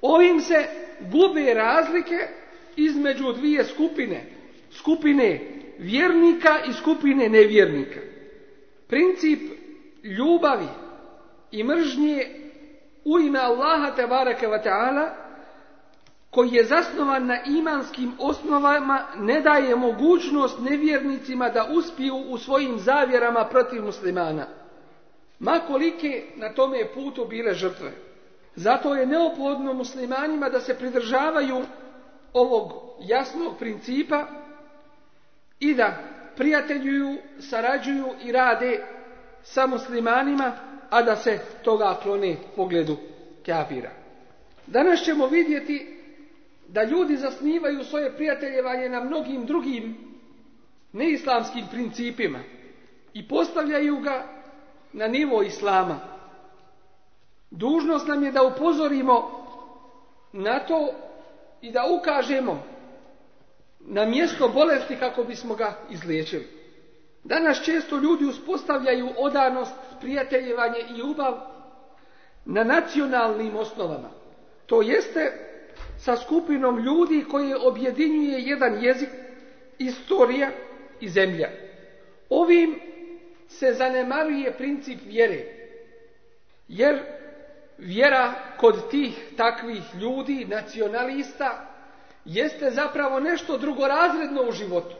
Ovim se gube razlike između dvije skupine. Skupine vjernika i skupine nevjernika. Princip ljubavi i mržnje u ime Allaha te bareke wa ta'ala koji je zasnovan na imanskim osnovama ne daje mogućnost nevjernicima da uspiju u svojim zavjerama protiv muslimana. Makolike na tome putu bile žrtve. Zato je neophodno muslimanima da se pridržavaju ovog jasnog principa i da prijateljuju, sarađuju i rade sa muslimanima, a da se toga klone pogledu kafira. Danas ćemo vidjeti da ljudi zasnivaju svoje prijateljevanje na mnogim drugim neislamskim principima i postavljaju ga na nivo islama. Dužnost nam je da upozorimo na to i da ukažemo na mjesto bolesti kako bismo ga izliječili. Danas često ljudi uspostavljaju odanost, prijateljevanje i ljubav na nacionalnim osnovama. To jeste sa skupinom ljudi koje objedinjuje jedan jezik, istorija i zemlja. Ovim se zanemaruje princip vjere. Jer vjera kod tih takvih ljudi, nacionalista, jeste zapravo nešto drugorazredno u životu.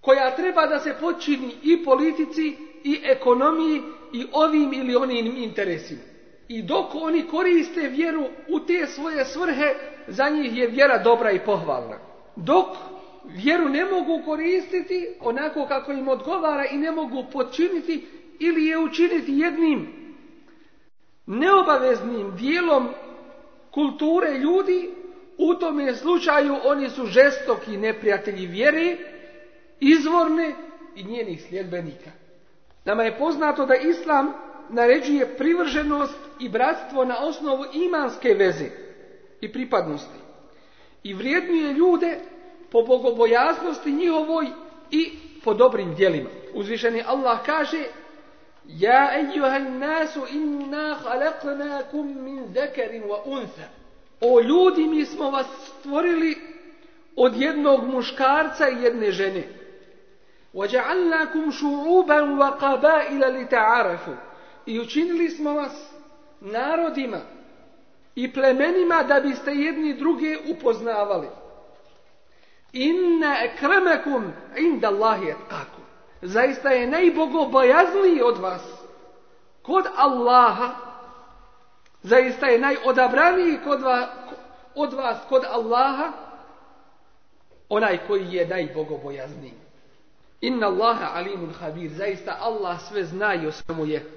Koja treba da se počini i politici, i ekonomiji, i ovim ili onim interesima. I dok oni koriste vjeru u te svoje svrhe, za njih je vjera dobra i pohvalna. Dok vjeru ne mogu koristiti onako kako im odgovara i ne mogu počiniti ili je učiniti jednim neobaveznim dijelom kulture ljudi, u tome slučaju oni su žestoki neprijatelji vjere, izvorne i njenih sljedbenika. Nama je poznato da Islam naređuje privrženost i bratstvo na osnovu imanske veze i pripadnosti. I vrijednuje ljude po bogobojaznosti njihovoj i po dobrim djelima. Uzvišeni Allah kaže Ja ejuhan nasu inna halaknakum min zekarin wa untha. O ljudi, mi smo vas stvorili od jednog muškarca i jedne žene. وَجَعَلْنَاكُمْ شُعُوبًا وَقَبَائِلَ لِتَعَارَفُوا I učinili smo vas narodima i plemenima da biste jedni druge upoznavali. Inna ekramakum inda Allahi etkakum. Zaista je najbogobojazniji od vas kod Allaha. Zaista je najodabraniji kod vas, od vas kod Allaha onaj koji je najbogobojazniji. Inna Allaha alimun habir. Zaista Allah sve zna i o svemu je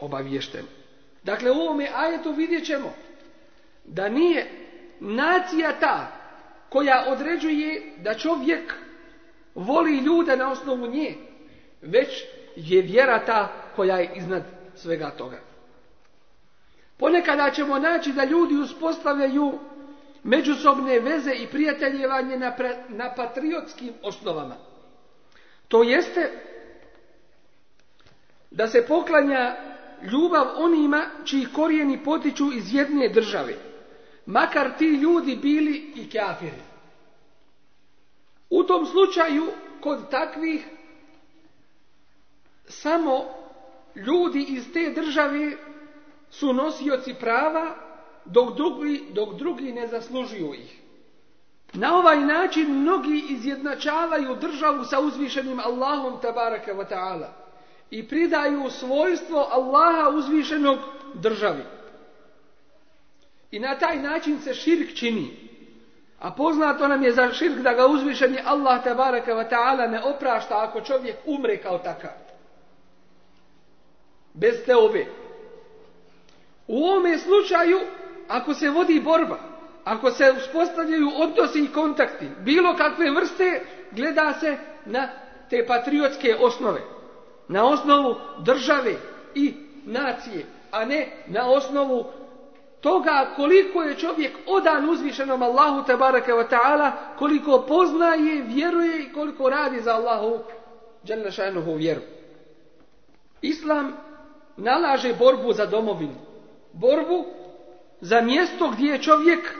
obaviješten. Dakle, u ovome ajetu vidjet ćemo da nije nacija ta koja određuje da čovjek voli ljude na osnovu nje, već je vjera ta koja je iznad svega toga. Ponekada ćemo naći da ljudi uspostavljaju međusobne veze i prijateljevanje na, na patriotskim osnovama. To jeste da se poklanja ljubav onima čiji korijeni potiču iz jedne države, makar ti ljudi bili i kafiri. U tom slučaju, kod takvih, samo ljudi iz te države su nosioci prava, dok drugi, dok drugi ne zaslužuju ih. Na ovaj način mnogi izjednačavaju državu sa uzvišenim Allahom tabaraka wa ta'ala i pridaju svojstvo Allaha uzvišenog državi. I na taj način se širk čini. A poznato nam je za širk da ga uzvišeni Allah tabaraka wa ta'ala ne oprašta ako čovjek umre kao takav. Bez te obe. U ovome slučaju, ako se vodi borba, ako se uspostavljaju odnosi i kontakti, bilo kakve vrste, gleda se na te patriotske osnove. Na osnovu države i nacije, a ne na osnovu toga koliko je čovjek odan uzvišenom Allahu tabaraka wa ta'ala, koliko poznaje, vjeruje i koliko radi za Allahu dželle vjeru. Islam nalaže borbu za domovinu, borbu za mjesto gdje je čovjek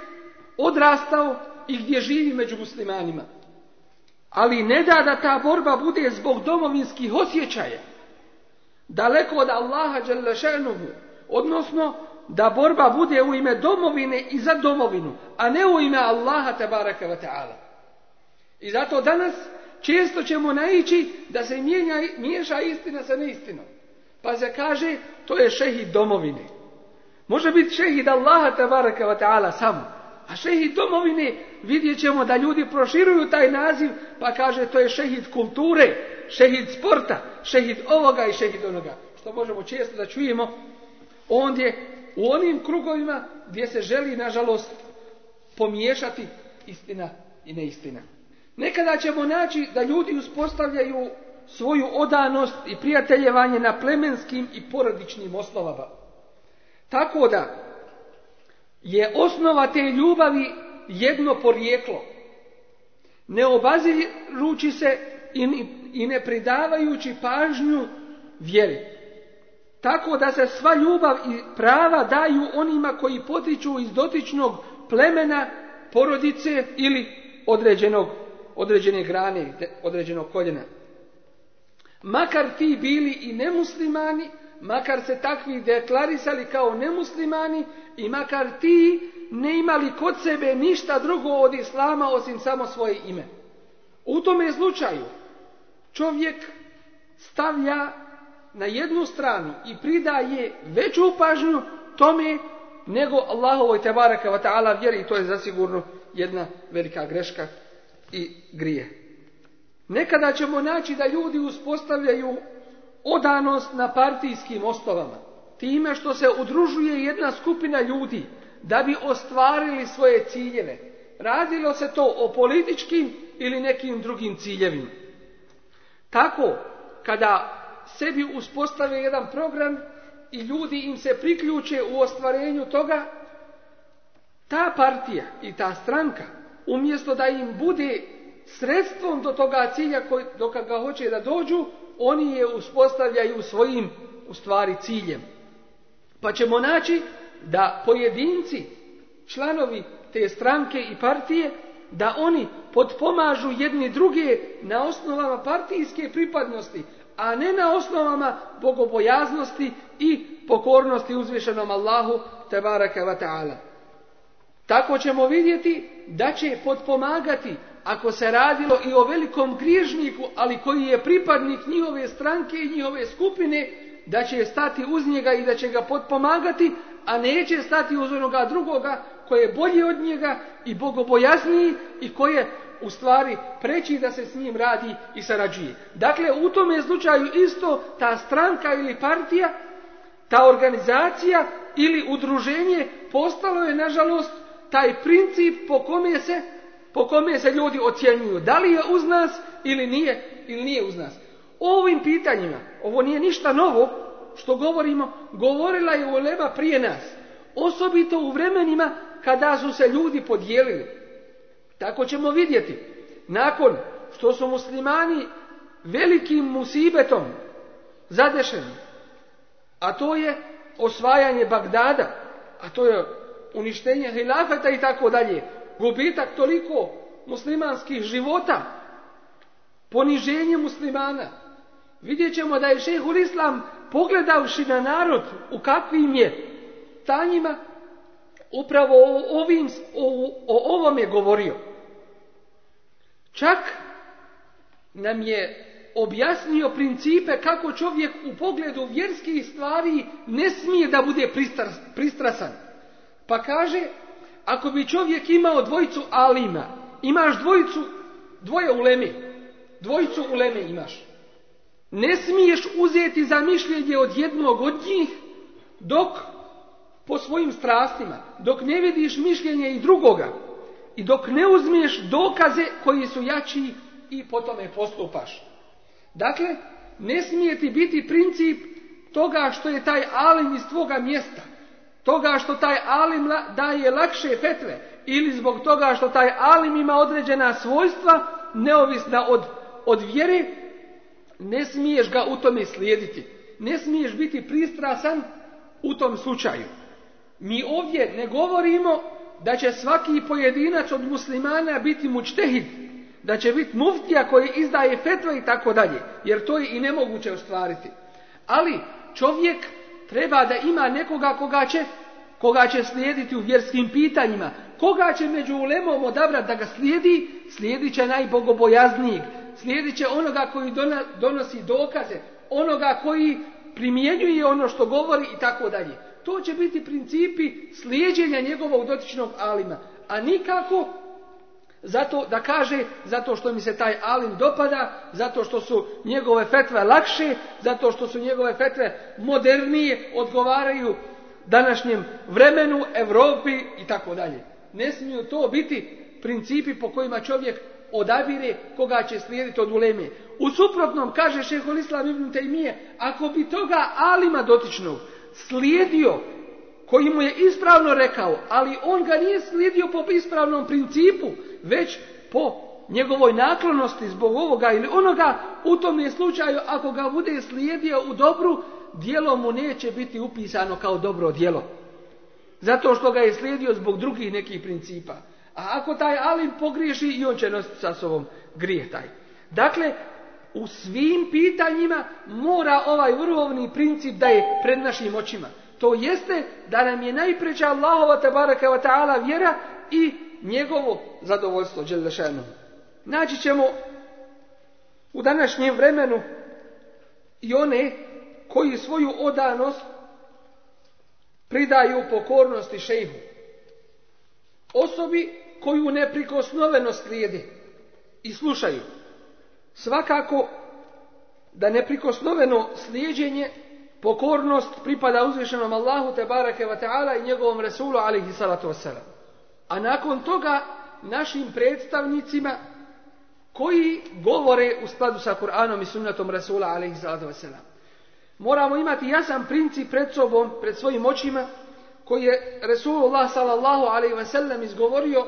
odrastao i gdje živi među muslimanima. Ali ne da da ta borba bude zbog domovinskih osjećaja. Daleko od Allaha Đalešanuhu. Odnosno da borba bude u ime domovine i za domovinu. A ne u ime Allaha tabaraka wa ta'ala. I zato danas često ćemo naići da se mijenja, miješa istina sa neistinom. Pa se kaže to je šehid domovine. Može biti šehid Allaha tabaraka wa ta'ala samo. A šehid domovine vidjet ćemo da ljudi proširuju taj naziv pa kaže to je šehid kulture, šehid sporta, šehid ovoga i šehid onoga. Što možemo često da čujemo ondje u onim krugovima gdje se želi nažalost pomiješati istina i neistina. Nekada ćemo naći da ljudi uspostavljaju svoju odanost i prijateljevanje na plemenskim i porodičnim osnovama. Tako da je osnova te ljubavi jedno porijeklo. Ne obazirući se i ne pridavajući pažnju vjeri. Tako da se sva ljubav i prava daju onima koji potiču iz dotičnog plemena, porodice ili određenog, određene grane, određenog koljena. Makar ti bili i nemuslimani, makar se takvi deklarisali kao nemuslimani i makar ti ne imali kod sebe ništa drugo od islama osim samo svoje ime. U tome slučaju čovjek stavlja na jednu stranu i pridaje veću pažnju tome nego Allahovoj tebaraka wa ta'ala vjeri i to je zasigurno jedna velika greška i grije. Nekada ćemo naći da ljudi uspostavljaju odanost na partijskim osnovama, time što se udružuje jedna skupina ljudi da bi ostvarili svoje ciljeve. Radilo se to o političkim ili nekim drugim ciljevima. Tako, kada sebi uspostave jedan program i ljudi im se priključe u ostvarenju toga, ta partija i ta stranka, umjesto da im bude sredstvom do toga cilja do ga hoće da dođu, oni je uspostavljaju svojim u stvari ciljem. Pa ćemo naći da pojedinci, članovi te stranke i partije, da oni potpomažu jedni druge na osnovama partijske pripadnosti, a ne na osnovama bogobojaznosti i pokornosti uzvišenom Allahu tebaraka wa. Tako ćemo vidjeti da će potpomagati ako se radilo i o velikom griježniku, ali koji je pripadnik njihove stranke i njihove skupine, da će stati uz njega i da će ga potpomagati, a neće stati uz onoga drugoga koji je bolji od njega i bogobojazniji i koji je u stvari preći da se s njim radi i sarađuje. Dakle, u tome slučaju isto ta stranka ili partija, ta organizacija ili udruženje postalo je nažalost taj princip po kome se po kome se ljudi ocjenjuju. Da li je uz nas ili nije, ili nije uz nas. Ovim pitanjima, ovo nije ništa novo što govorimo, govorila je Ulema prije nas. Osobito u vremenima kada su se ljudi podijelili. Tako ćemo vidjeti. Nakon što su muslimani velikim musibetom zadešeni, a to je osvajanje Bagdada, a to je uništenje hilafeta i tako dalje, gubitak toliko muslimanskih života, poniženje muslimana. Vidjet ćemo da je šehul islam pogledavši na narod u kakvim je stanjima upravo o, ovim, o, o ovom je govorio. Čak nam je objasnio principe kako čovjek u pogledu vjerskih stvari ne smije da bude pristrasan. Pa kaže, ako bi čovjek imao dvojicu alima, imaš dvojicu, dvoje uleme, dvojicu uleme imaš. Ne smiješ uzeti za mišljenje od jednog od njih, dok po svojim strastima, dok ne vidiš mišljenje i drugoga i dok ne uzmiješ dokaze koji su jači i po tome postupaš. Dakle, ne smije ti biti princip toga što je taj alim iz tvoga mjesta, toga što taj alim daje lakše fetve ili zbog toga što taj alim ima određena svojstva neovisna od, od vjere, ne smiješ ga u tome slijediti. Ne smiješ biti pristrasan u tom slučaju. Mi ovdje ne govorimo da će svaki pojedinac od muslimana biti mučtehid, da će biti muftija koji izdaje fetve i tako dalje, jer to je i nemoguće ostvariti. Ali čovjek treba da ima nekoga koga će, koga će slijediti u vjerskim pitanjima, koga će među ulemom odabrati da ga slijedi, slijedit će najbogobojaznijeg, slijedit će onoga koji donosi dokaze, onoga koji primjenjuje ono što govori i tako dalje. To će biti principi slijeđenja njegovog dotičnog alima, a nikako zato da kaže, zato što mi se taj alim dopada, zato što su njegove fetve lakše, zato što su njegove fetve modernije, odgovaraju današnjem vremenu, Europi i tako dalje. Ne smiju to biti principi po kojima čovjek odabire koga će slijediti od uleme. U suprotnom, kaže šehol Islam ibn Taymiye, ako bi toga alima dotičnog slijedio koji mu je ispravno rekao, ali on ga nije slijedio po ispravnom principu, već po njegovoj naklonosti zbog ovoga ili onoga, u tom je slučaju ako ga bude slijedio u dobru, dijelo mu neće biti upisano kao dobro djelo. Zato što ga je slijedio zbog drugih nekih principa. A ako taj alim pogriješi i on će nositi sa sobom grijeh taj. Dakle, u svim pitanjima mora ovaj vrhovni princip da je pred našim očima. To jeste da nam je najpreća Allahova tabaraka wa ta'ala vjera i njegovo zadovoljstvo Đelešanu. Naći ćemo u današnjem vremenu i one koji svoju odanost pridaju pokornosti šejhu. Osobi koju neprikosnoveno slijede i slušaju. Svakako da neprikosnoveno slijeđenje, pokornost pripada uzvišenom Allahu te barake i njegovom Resulu alihi salatu wasalam. A nakon toga našim predstavnicima koji govore u skladu sa Kur'anom i alihi salatu wasalam. Moramo imati jasan princip pred sobom, pred svojim očima, koji je Resulullah sallallahu alaihi ve sellem izgovorio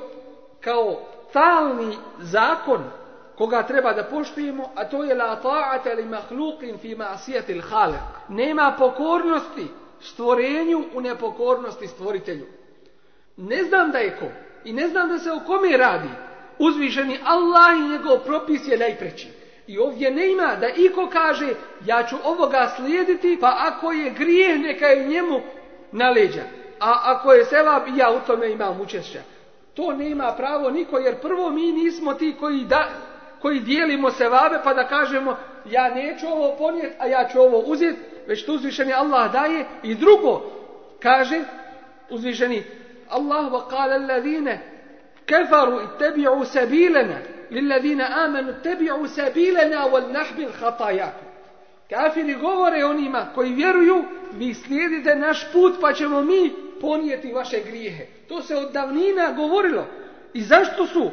kao talni zakon koga treba da poštujemo, a to je la ta'ata li mahluqin fi ma'siyati al Nema pokornosti stvorenju u nepokornosti stvoritelju. Ne znam da je ko i ne znam da se o kome radi. Uzvišeni Allah i njegov propis je najpreći. I ovdje ne ima da iko kaže ja ću ovoga slijediti pa ako je grijeh neka je njemu na leđa. A ako je sevab ja u tome imam učešća. To nema pravo niko jer prvo mi nismo ti koji, da, koji dijelimo sevabe pa da kažemo ja neću ovo ponijeti a ja ću ovo uzeti već to uzvišeni Allah daje i drugo kaže uzvišeni Allah wa qala alladhina kafaru ittabi'u sabilana lilladhina amanu ittabi'u sabilana wal nahmil khatayakum Kafiri govore onima koji vjeruju, vi slijedite naš put pa ćemo mi ponijeti vaše grijehe. To se od davnina govorilo. I zašto su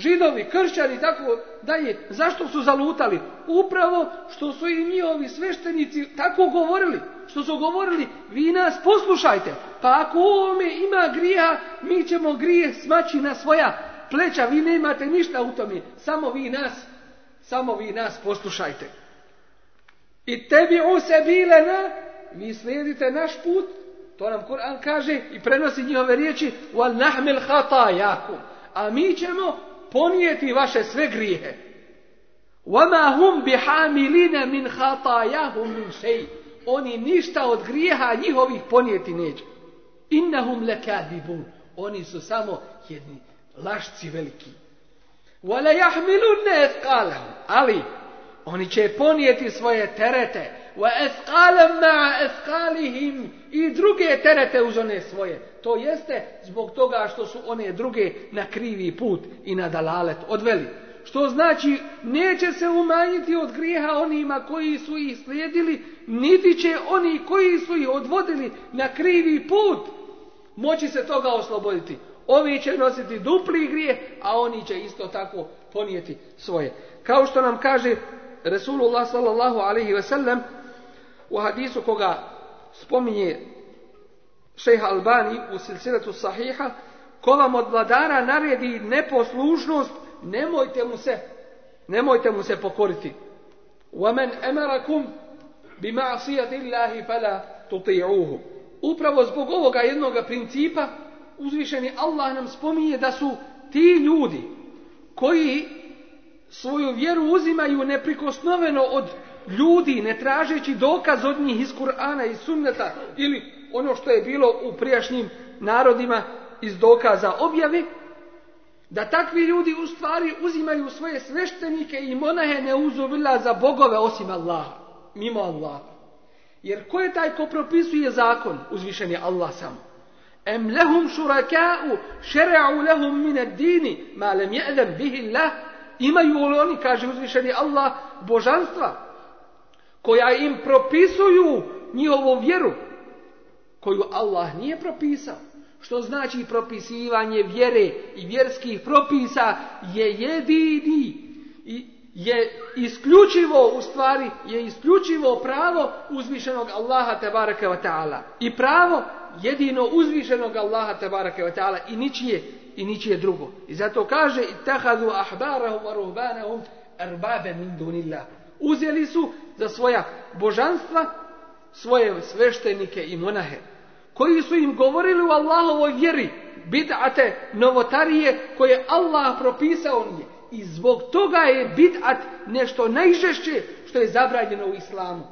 židovi, kršćani tako dalje, zašto su zalutali? Upravo što su i njihovi sveštenici tako govorili. Što su govorili, vi nas poslušajte. Pa ako u ovome ima grija, mi ćemo grije smaći na svoja pleća. Vi nemate ništa u tome. Samo vi nas, samo vi nas poslušajte. I tebi u sebilena, vi slijedite naš put, to nam Kur'an kaže i prenosi njihove riječi, wal nahmil hatajakum. A mi ćemo ponijeti vaše sve grijehe. وَمَا هُمْ بِحَامِلِينَ مِنْ خَطَايَهُمْ مِنْ شَيْءٍ Oni ništa od grijeha njihovih ponijeti neće. إِنَّهُمْ لَكَاذِبُونَ Oni su samo jedni lašci veliki. وَلَيَحْمِلُنَّ اثْقَالَهُمْ Ali oni će ponijeti svoje terete. wa eskalem ma eskalihim i druge terete uz one svoje. To jeste zbog toga što su one druge na krivi put i na dalalet odveli. Što znači neće se umanjiti od grijeha onima koji su ih slijedili, niti će oni koji su ih odvodili na krivi put moći se toga osloboditi. Ovi će nositi dupli grijeh, a oni će isto tako ponijeti svoje. Kao što nam kaže Resulullah sallallahu alaihi ve sellem, u hadisu koga spominje šeha Albani u silsiletu sahiha, ko vam od vladara naredi neposlušnost, nemojte mu se, nemojte mu se pokoriti. وَمَنْ أَمَرَكُمْ بِمَعْصِيَةِ اللَّهِ فَلَا تُطِيعُوهُ Upravo zbog ovoga jednog principa uzvišeni Allah nam spominje da su ti ljudi koji svoju vjeru uzimaju neprikosnoveno od ljudi, ne tražeći dokaz od njih iz Kur'ana i sunneta ili ono što je bilo u prijašnjim narodima iz dokaza objave, da takvi ljudi u stvari uzimaju svoje sveštenike i monahe ne uzubila za bogove osim Allaha, mimo Allaha. Jer ko je taj ko propisuje zakon? Uzvišen je Allah samo. Em lehum šuraka'u šere'u lehum mine dini ma lem bihi Allah. Imaju li oni, kaže uzvišeni Allah, božanstva koja im propisuju njihovu vjeru koju Allah nije propisao. Što znači propisivanje vjere i vjerskih propisa je jedini i je isključivo u stvari je isključivo pravo uzvišenog Allaha tebareke ve taala i pravo jedino uzvišenog Allaha tebareke ve taala i ničije i ničije drugo. I zato kaže ittakhadhu ahbarahum wa ruhbanahum arbaban min dunillah. Uzeli su za svoja božanstva svoje sveštenike i monahe koji su im govorili u Allahovoj vjeri bid'ate novotarije koje Allah propisao nije. I zbog toga je bid'at nešto najžešće što je zabranjeno u islamu.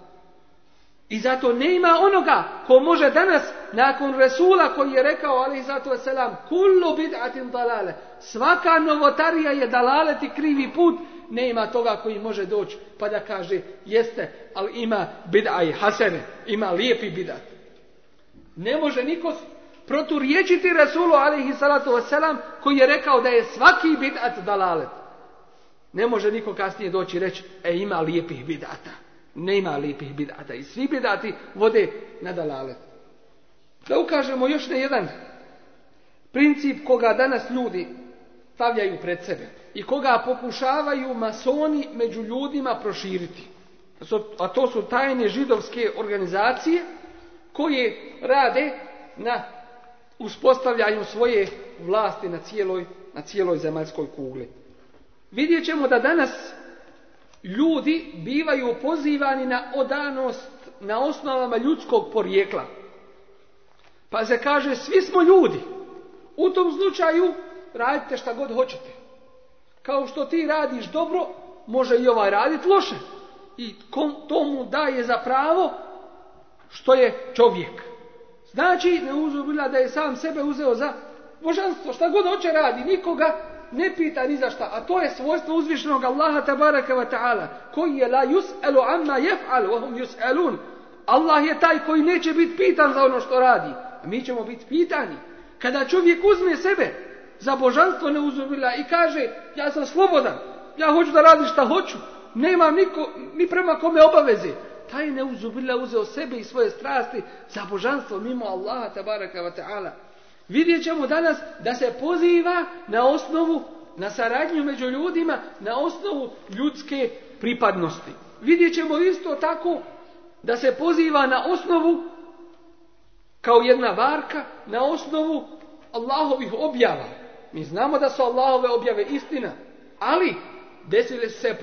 I zato ne ima onoga ko može danas, nakon Resula koji je rekao, ali selam, kullu bid'atin dalale. Svaka novotarija je dalalet i krivi put, ne ima toga koji može doći pa da kaže, jeste, ali ima bid'a i hasene, ima lijepi bid'at. Ne može niko proturječiti Resulu alaihi salatu wasalam koji je rekao da je svaki bid'at dalalet. Ne može niko kasnije doći i reći, e ima lijepih bid'ata. Ne ima lijepih bid'ata i svi bid'ati vode na dalalet. Da ukažemo još na jedan princip koga danas ljudi stavljaju pred sebe i koga pokušavaju masoni među ljudima proširiti. a to su tajne židovske organizacije koje rade na uspostavljanju svoje vlasti na cijeloj, na cijeloj zemaljskoj kugli. Vidjet ćemo da danas ljudi bivaju pozivani na odanost na osnovama ljudskog porijekla. Pa se kaže, svi smo ljudi. U tom slučaju radite šta god hoćete. Kao što ti radiš dobro, može i ovaj raditi loše. I to mu daje za pravo što je čovjek. Znači, ne uzubila da je sam sebe uzeo za božanstvo. Šta god hoće radi, nikoga ne pita ni za šta. A to je svojstvo uzvišenog Allaha tabaraka wa ta'ala. Koji je la yus'alu amma yaf'al wa hum yus'alun. Allah je taj koji neće biti pitan za ono što radi. A mi ćemo biti pitani. Kada čovjek uzme sebe za božanstvo ne uzubila i kaže ja sam slobodan, ja hoću da radim šta hoću, nemam niko, ni prema kome obaveze. Taj ne uzubila uzeo sebe i svoje strasti za božanstvo mimo Allaha tabaraka wa ta'ala. Vidjet ćemo danas da se poziva na osnovu, na saradnju među ljudima, na osnovu ljudske pripadnosti. Vidjet ćemo isto tako da se poziva na osnovu kao jedna varka, na osnovu Allahovih objava. Mi znamo da su Allahove objave istina, ali desile se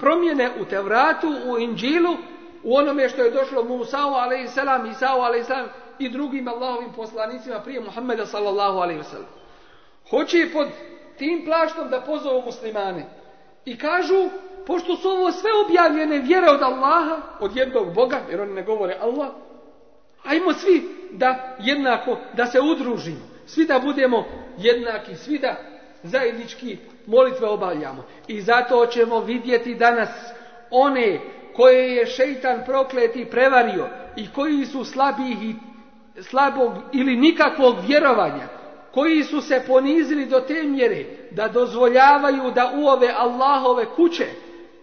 promjene u Tevratu, u Inđilu, u onome što je došlo Musa'u a.s. Isa'u a.s. i drugim Allahovim poslanicima prije Muhammeda sallallahu wasallam. Hoće pod tim plaštom da pozovu muslimane i kažu, pošto su ovo sve objavljene vjere od Allaha, od jednog Boga, jer oni ne govore Allah, ajmo svi da jednako, da se udružimo, svi da budemo jednaki, svi da zajednički molitve obavljamo. I zato ćemo vidjeti danas one koje je šeitan prokleti prevario i koji su slabih i slabog ili nikakvog vjerovanja, koji su se ponizili do te mjere da dozvoljavaju da u ove Allahove kuće,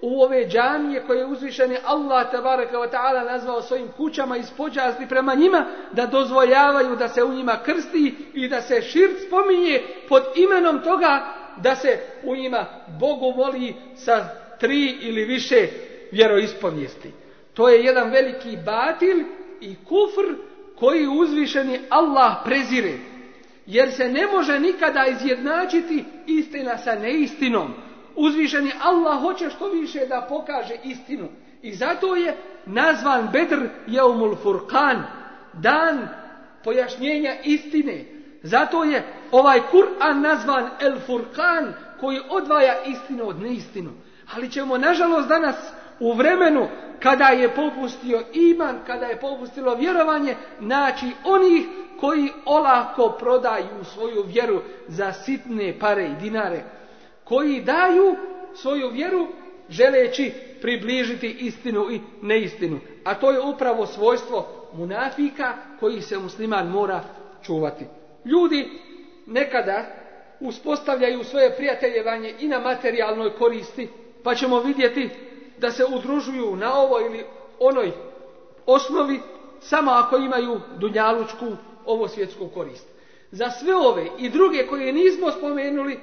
u ove džamije koje je uzvišeni Allah tabaraka wa ta'ala nazvao svojim kućama iz počasti prema njima, da dozvoljavaju da se u njima krsti i da se širt spominje pod imenom toga da se u njima Bogu moli sa tri ili više vjeroispovijesti. To je jedan veliki batil i kufr koji uzvišeni Allah prezire. Jer se ne može nikada izjednačiti istina sa neistinom. Uzvišeni Allah hoće što više da pokaže istinu. I zato je nazvan Bedr Jeumul Furkan, dan pojašnjenja istine. Zato je ovaj Kur'an nazvan El Furkan koji odvaja istinu od neistinu. Ali ćemo nažalost danas u vremenu kada je popustio iman, kada je popustilo vjerovanje, naći onih koji olako prodaju svoju vjeru za sitne pare i dinare, koji daju svoju vjeru želeći približiti istinu i neistinu. A to je upravo svojstvo munafika koji se musliman mora čuvati. Ljudi nekada uspostavljaju svoje prijateljevanje i na materijalnoj koristi, pa ćemo vidjeti da se udružuju na ovoj ili onoj osnovi samo ako imaju dunjalučku ovo svjetsku korist. Za sve ove i druge koje nismo spomenuli,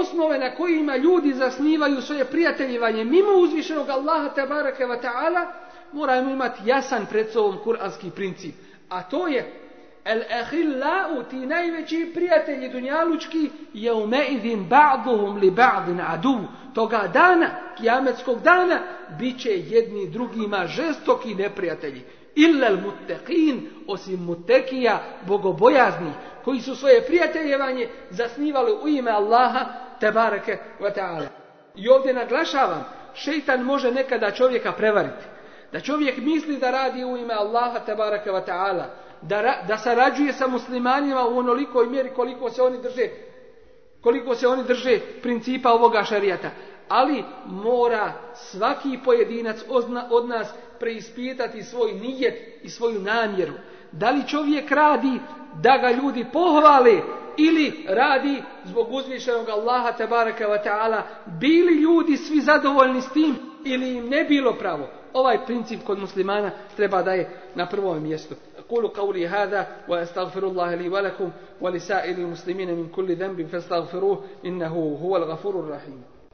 osnove na kojima ljudi zasnivaju svoje prijateljivanje mimo uzvišenog Allaha tabaraka wa ta'ala, moramo imati jasan pred sobom kuranski princip. A to je El ehillau, ti najveći prijatelji dunjalučki, je umeidin ba'duhum li ba'din adu. Toga dana, kijametskog dana, bit će jedni drugima žestoki neprijatelji. Illel muteqin, osim mutekija, bogobojazni, koji su svoje prijateljevanje zasnivali u ime Allaha, tebareke wa ta'ala. I ovdje naglašavam, šeitan može nekada čovjeka prevariti. Da čovjek misli da radi u ime Allaha, tebareke wa ta'ala, da, da sarađuje sa muslimanima u onolikoj mjeri koliko se oni drže koliko se oni drže principa ovoga šarijata. Ali mora svaki pojedinac od nas preispitati svoj nijet i svoju namjeru. Da li čovjek radi da ga ljudi pohvale ili radi zbog uzvišenog Allaha tabaraka wa ta'ala bili ljudi svi zadovoljni s tim ili im ne bilo pravo. Ovaj princip kod muslimana treba da je na prvom mjestu. أقول قولي هذا وأستغفر الله لي ولكم ولسائر المسلمين من كل ذنب فاستغفروه إنه هو الغفور الرحيم